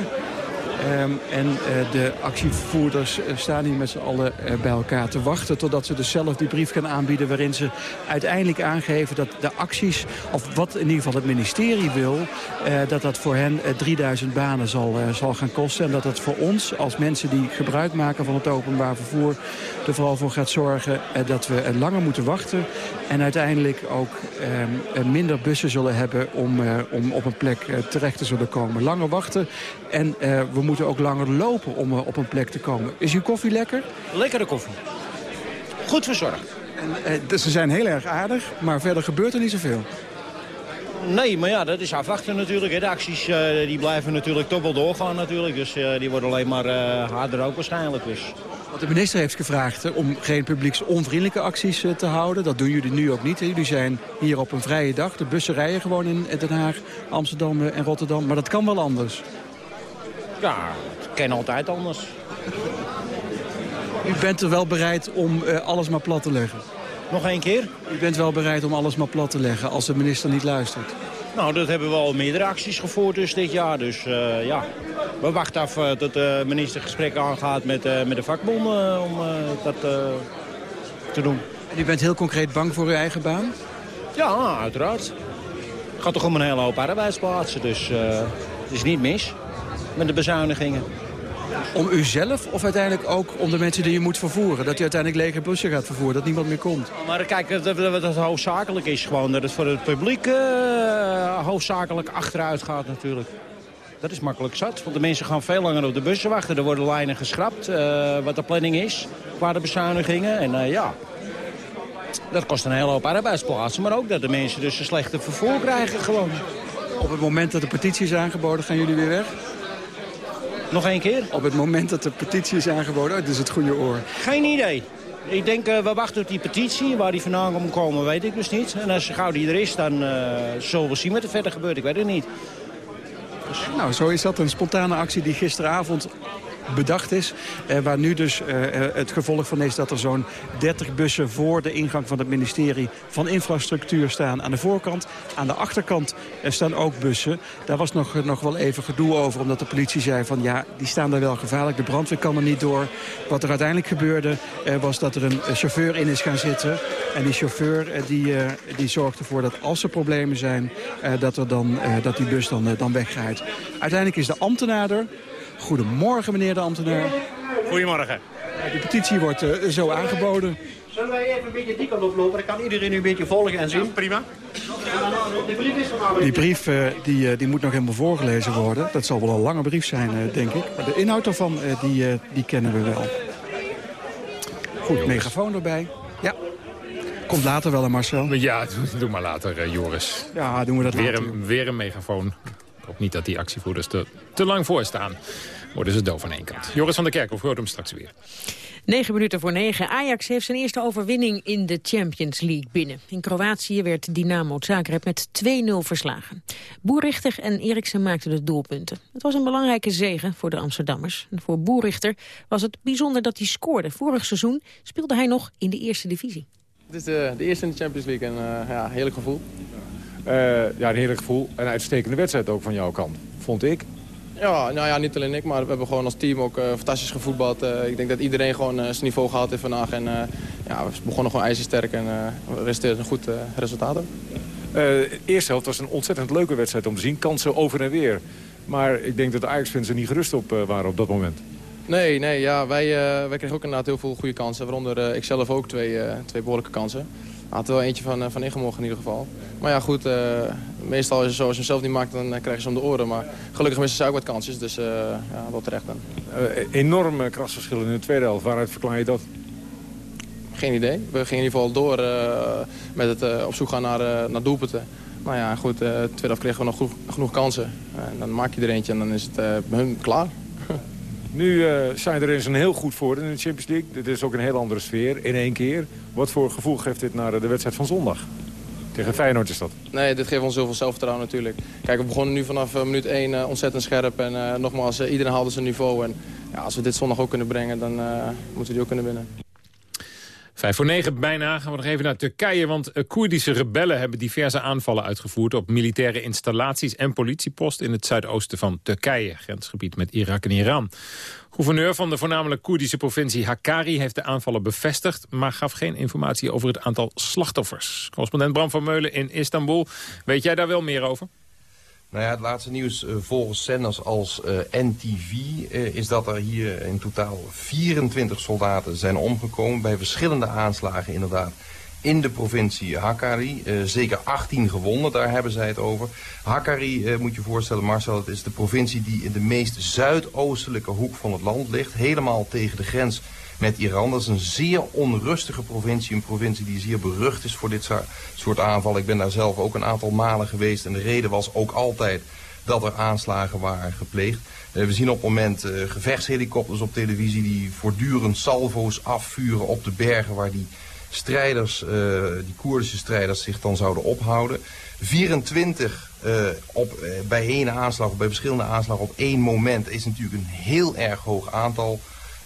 Ehm, en eh, de actievoerders eh, staan hier met z'n allen eh, bij elkaar te wachten... totdat ze dus zelf die brief gaan aanbieden... waarin ze uiteindelijk aangeven dat de acties... of wat in ieder geval het ministerie wil... dat dat voor hen 3000 banen zal, zal gaan kosten. En dat het voor ons als mensen die gebruik maken van het openbaar vervoer... er vooral voor gaat zorgen dat we langer moeten wachten... en uiteindelijk ook ehm, minder bussen zullen hebben om, om op een plek terecht te zullen komen. Langer wachten en we moeten ook langer lopen om op een plek te komen. Is uw koffie lekker? Lekkere koffie. Goed verzorgd. En, eh, ze zijn heel erg aardig, maar verder gebeurt er niet zoveel. Nee, maar ja, dat is afwachten natuurlijk. De acties uh, die blijven natuurlijk toch wel doorgaan natuurlijk. Dus uh, die worden alleen maar uh, harder ook waarschijnlijk. Dus. Want de minister heeft gevraagd om geen publieksonvriendelijke acties te houden. Dat doen jullie nu ook niet. Hè? Jullie zijn hier op een vrije dag. De bussen rijden gewoon in Den Haag, Amsterdam en Rotterdam. Maar dat kan wel anders. Ja, het kan altijd anders. U bent er wel bereid om uh, alles maar plat te leggen? Nog één keer? U bent wel bereid om alles maar plat te leggen als de minister niet luistert? Nou, dat hebben we al meerdere acties gevoerd dus dit jaar. Dus uh, ja, we wachten af uh, tot de minister gesprek aangaat met, met de vakbonden om dat te doen. En u bent heel concreet bang voor uw eigen baan? Ja, uiteraard. Het gaat toch om een hele hoop arbeidsplaatsen, dus het is niet mis met de bezuinigingen. Om uzelf of uiteindelijk ook om de mensen die je moet vervoeren? Dat je uiteindelijk lege bussen gaat vervoeren, dat niemand meer komt? Maar kijk, dat, het hoofdzakelijk is gewoon dat het voor het publiek uh, hoofdzakelijk achteruit gaat natuurlijk. Dat is makkelijk zat, want de mensen gaan veel langer op de bussen wachten. Er worden lijnen geschrapt, uh, wat de planning is, qua de bezuinigingen. En uh, ja, dat kost een hele hoop arbeidsplaatsen. Maar ook dat de mensen dus een slechte vervoer krijgen gewoon. Op het moment dat de petitie is aangeboden, gaan jullie weer weg? Nog één keer? Op het moment dat de petitie is aangeboden, oh, dat is het goede oor. Geen idee. Ik denk, uh, we wachten op die petitie. Waar die vandaan komt komen, weet ik dus niet. En als gauw die er is, dan uh, zullen we zien wat er verder gebeurt. Ik weet het niet. Dus... Nou, zo is dat een spontane actie die gisteravond bedacht is. Eh, waar nu dus eh, eh, het gevolg van is dat er zo'n 30 bussen voor de ingang van het ministerie van Infrastructuur staan aan de voorkant. Aan de achterkant staan ook bussen. Daar was nog, nog wel even gedoe over omdat de politie zei van ja, die staan daar wel gevaarlijk. De brandweer kan er niet door. Wat er uiteindelijk gebeurde was dat er een chauffeur in is gaan zitten. En die chauffeur die, die zorgt ervoor dat als er problemen zijn, dat, er dan, dat die bus dan, dan wegrijdt. Uiteindelijk is de ambtenaar er. Goedemorgen, meneer de ambtenaar. Goedemorgen. De petitie wordt uh, zo aangeboden. Zullen wij even een beetje die kant oplopen? Dan kan iedereen u een beetje volgen en zien. Ja, prima. Die brief is van Die brief uh, die, uh, die moet nog helemaal voorgelezen worden. Dat zal wel een lange brief zijn, denk ik. Maar de inhoud daarvan, die, die kennen we wel. Goed, megafoon erbij. Ja. Komt later wel, Marcel. Ja, doe, doe maar later, Joris. Ja, doen we dat weer later. Een, weer een megafoon hoop niet dat die actievoerders te, te lang voorstaan. Worden ze doof aan één kant. Joris van der Kerkhof hoort hem straks weer. 9 minuten voor 9. Ajax heeft zijn eerste overwinning in de Champions League binnen. In Kroatië werd Dynamo Zagreb met 2-0 verslagen. Boerrichter en Eriksen maakten de doelpunten. Het was een belangrijke zege voor de Amsterdammers. En voor Boerrichter was het bijzonder dat hij scoorde. Vorig seizoen speelde hij nog in de eerste divisie. Het is de, de eerste in de Champions League en uh, ja, heerlijk gevoel. Uh, ja, een heerlijk gevoel. Een uitstekende wedstrijd ook van jouw kant, vond ik. Ja, nou ja, niet alleen ik, maar we hebben gewoon als team ook uh, fantastisch gevoetbald. Uh, ik denk dat iedereen gewoon zijn niveau gehaald heeft vandaag. En ja, we begonnen gewoon ijzersterk en we resteerden een goed resultaat. de eerste helft was een ontzettend leuke wedstrijd om te zien. Kansen over en weer. Maar ik denk dat de Ajax-fans er niet gerust op waren op dat moment. Nee, nee ja, wij, wij kregen ook inderdaad heel veel goede kansen. Waaronder ik zelf ook twee, twee behoorlijke kansen. Had er wel eentje van, van ingemogen in ieder geval. Maar ja, goed, uh, meestal is het zo, als je hem zelf niet maakt, dan krijg je ze om de oren. Maar gelukkig missen ze ook wat kansjes, dus uh, ja, wel terecht dan. Uh, enorme krasverschillen in de tweede helft. Waaruit verklaar je dat? Geen idee. We gingen in ieder geval door met het op zoek gaan naar, naar doelpunten. Nou ja, goed, de tweede helft kregen we nog genoeg, genoeg kansen. En dan maak je er eentje en dan is het bij hun klaar. Nu zijn er eens een heel goed voor in de Champions League. Dit is ook een heel andere sfeer in één keer. Wat voor gevoel geeft dit naar de wedstrijd van zondag? Tegen Feyenoord is dat? Nee, dit geeft ons heel veel zelfvertrouwen natuurlijk. Kijk, we begonnen nu vanaf uh, minuut 1 uh, ontzettend scherp. En nogmaals, iedereen haalde zijn niveau. En ja, als we dit zondag ook kunnen brengen, dan moeten we die ook kunnen winnen. Vijf voor negen bijna gaan we nog even naar Turkije... want eh, Koerdische rebellen hebben diverse aanvallen uitgevoerd... op militaire installaties en politieposten in het zuidoosten van Turkije... grensgebied met Irak en Iran. Gouverneur van de voornamelijk Koerdische provincie Hakkari... heeft de aanvallen bevestigd, maar gaf geen informatie over het aantal slachtoffers. Correspondent Bram van Meulen in Istanbul. Weet jij daar wel meer over? Nou ja, het laatste nieuws uh, volgens zenders als uh, NTV uh, is dat er hier in totaal 24 soldaten zijn omgekomen bij verschillende aanslagen inderdaad in de provincie Hakkari. zeker 18 gewonden, daar hebben zij het over. Hakkari, moet je voorstellen Marcel, het is de provincie die in de meest zuidoostelijke hoek van het land ligt. Helemaal tegen de grens met Iran. Dat is een zeer onrustige provincie. Een provincie die zeer berucht is voor dit soort aanvallen. Ik ben daar zelf ook een aantal malen geweest. En de reden was ook altijd dat er aanslagen waren gepleegd. Uh, we zien op het moment uh, gevechtshelikopters op televisie die voortdurend salvo's afvuren op de bergen waar die strijders, uh, die Koerdische strijders zich dan zouden ophouden. 24 op, bij één aanslag, bij verschillende aanslagen op één moment is natuurlijk een heel erg hoog aantal.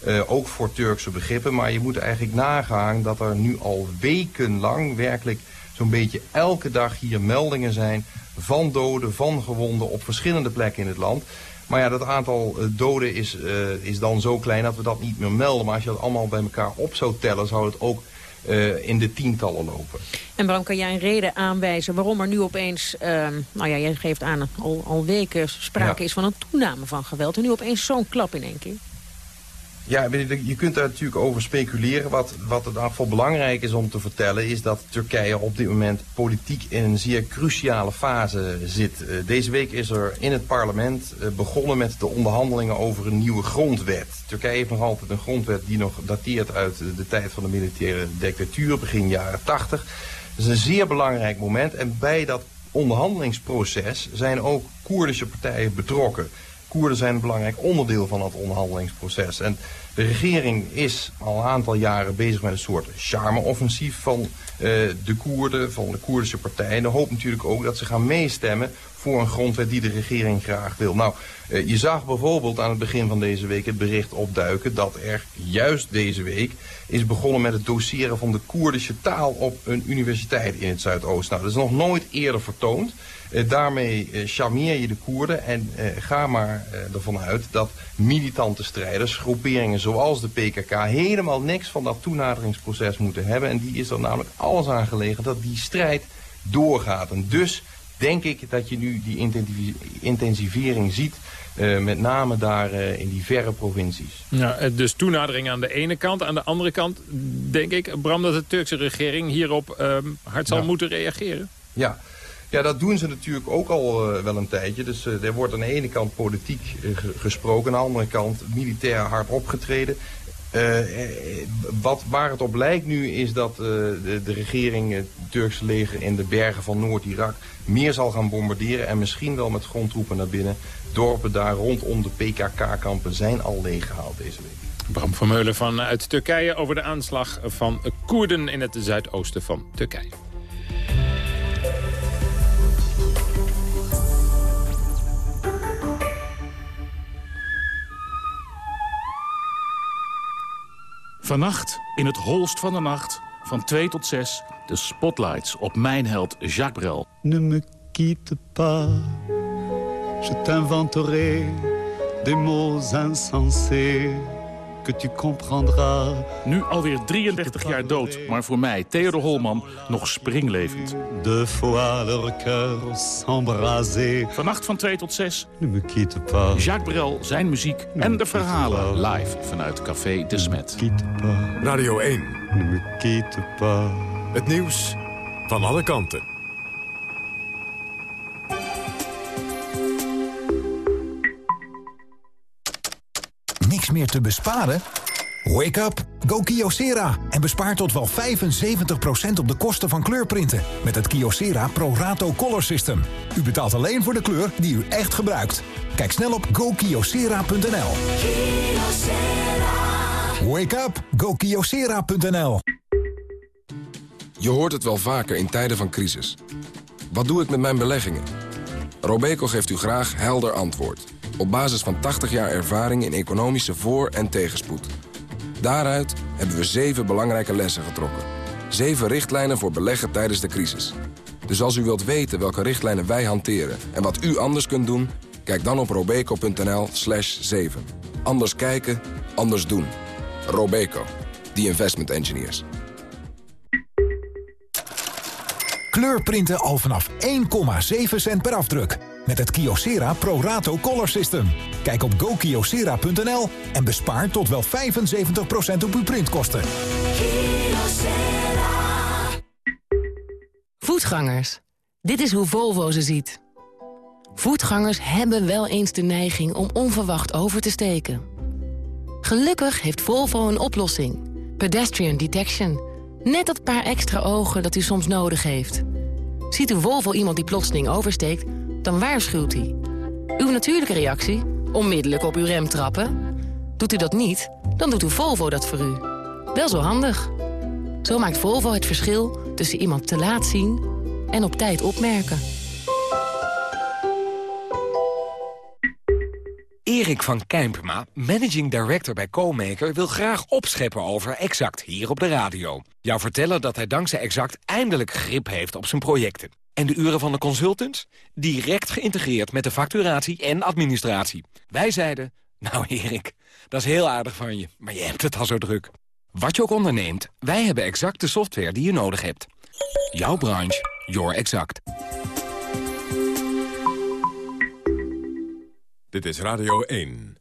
Uh, ook voor Turkse begrippen. Maar je moet eigenlijk nagaan dat er nu al wekenlang werkelijk zo'n beetje elke dag hier meldingen zijn van doden, van gewonden op verschillende plekken in het land. Maar ja, dat aantal uh, doden is, uh, is dan zo klein dat we dat niet meer melden. Maar als je dat allemaal bij elkaar op zou tellen, zou het ook in de tientallen lopen. En waarom kan jij een reden aanwijzen waarom er nu opeens, ehm, nou ja, jij geeft aan, al, al weken sprake ja. is van een toename van geweld. En nu opeens zo'n klap in één keer? Ja, je kunt daar natuurlijk over speculeren. Wat, wat ieder geval belangrijk is om te vertellen... is dat Turkije op dit moment politiek in een zeer cruciale fase zit. Deze week is er in het parlement begonnen met de onderhandelingen over een nieuwe grondwet. Turkije heeft nog altijd een grondwet die nog dateert uit de tijd van de militaire dictatuur... begin jaren 80. Dat is een zeer belangrijk moment. En bij dat onderhandelingsproces zijn ook Koerdische partijen betrokken... Koerden zijn een belangrijk onderdeel van het onderhandelingsproces. En de regering is al een aantal jaren bezig met een soort charme-offensief van uh, de Koerden, van de Koerdische partijen. En hoopt natuurlijk ook dat ze gaan meestemmen voor een grondwet die de regering graag wil. Nou, uh, je zag bijvoorbeeld aan het begin van deze week het bericht opduiken dat er juist deze week is begonnen met het doseren van de Koerdische taal op een universiteit in het Zuidoosten. Nou, dat is nog nooit eerder vertoond. Uh, daarmee uh, charmeer je de Koerden en uh, ga maar ervan uit dat militante strijders, groeperingen zoals de PKK, helemaal niks van dat toenaderingsproces moeten hebben. En die is er namelijk alles aan gelegen dat die strijd doorgaat. En dus denk ik dat je nu die intensivering ziet. Uh, met name daar uh, in die verre provincies. Ja, dus toenadering aan de ene kant. Aan de andere kant denk ik, Bram, dat de Turkse regering hierop um, hard zal ja. moeten reageren. Ja. Ja, dat doen ze natuurlijk ook al uh, wel een tijdje. Dus er wordt aan de ene kant politiek gesproken, aan de andere kant militair hard opgetreden. Wat, waar het op lijkt nu is dat de, de, regering, het Turkse leger in de bergen van Noord-Irak meer zal gaan bombarderen en misschien wel met grondtroepen naar binnen. Dorpen daar rondom de PKK-kampen zijn al leeggehaald deze week. Bram van Meulen vanuit Turkije over de aanslag van Koerden in het zuidoosten van Turkije. Vannacht, in het holst van de nacht, van 2 tot 6... de spotlights op mijn held Jacques Brel. Ne me quitte pas, je t'inventerai des mots insensés que tu comprendras. Nu alweer 33 jaar dood, maar voor mij, Theodor Holman, nog springlevend. De fois leur cœur s'embraser. Vannacht van 2 tot 6. Ne me quitte pas. Jacques Brel, zijn muziek en de verhalen live vanuit Café De Smet. Radio 1. Ne me quitte pas. Het nieuws van alle kanten. Meer te besparen? Wake up! Go Kyocera en bespaar tot wel 75% op de kosten van kleurprinten met het Kyocera Pro Rato Color System. U betaalt alleen voor de kleur die u echt gebruikt. Kijk snel op gokyocera.nl. Wake up! Go Kyocera.nl. Je hoort het wel vaker in tijden van crisis. Wat doe ik met mijn beleggingen? Robeco geeft u graag helder antwoord. Op basis van 80 jaar ervaring in economische voor- en tegenspoed. Daaruit hebben we zeven belangrijke lessen getrokken. Zeven richtlijnen voor beleggen tijdens de crisis. Dus als u wilt weten welke richtlijnen wij hanteren en wat u anders kunt doen... kijk dan op robeco.nl slash 7. Anders kijken, anders doen. Robeco, the investment engineers. Kleurprinten al vanaf 1,7 cent per afdruk. Met het Kyocera Pro Rato Color System. Kijk op gokyocera.nl en bespaar tot wel 75% op uw printkosten. Voetgangers. Dit is hoe Volvo ze ziet. Voetgangers hebben wel eens de neiging om onverwacht over te steken. Gelukkig heeft Volvo een oplossing. Pedestrian Detection. Net dat paar extra ogen dat u soms nodig heeft. Ziet u Volvo iemand die plotseling oversteekt, dan waarschuwt hij. Uw natuurlijke reactie? Onmiddellijk op uw rem trappen. Doet u dat niet, dan doet uw Volvo dat voor u. Wel zo handig. Zo maakt Volvo het verschil tussen iemand te laat zien en op tijd opmerken. Erik van Kijmpema, managing director bij CoMaker... wil graag opscheppen over Exact hier op de radio. Jou vertellen dat hij dankzij Exact eindelijk grip heeft op zijn projecten. En de uren van de consultants? Direct geïntegreerd met de facturatie en administratie. Wij zeiden, nou Erik, dat is heel aardig van je, maar je hebt het al zo druk. Wat je ook onderneemt, wij hebben exact de software die je nodig hebt. Jouw branche, your exact. Dit is Radio 1.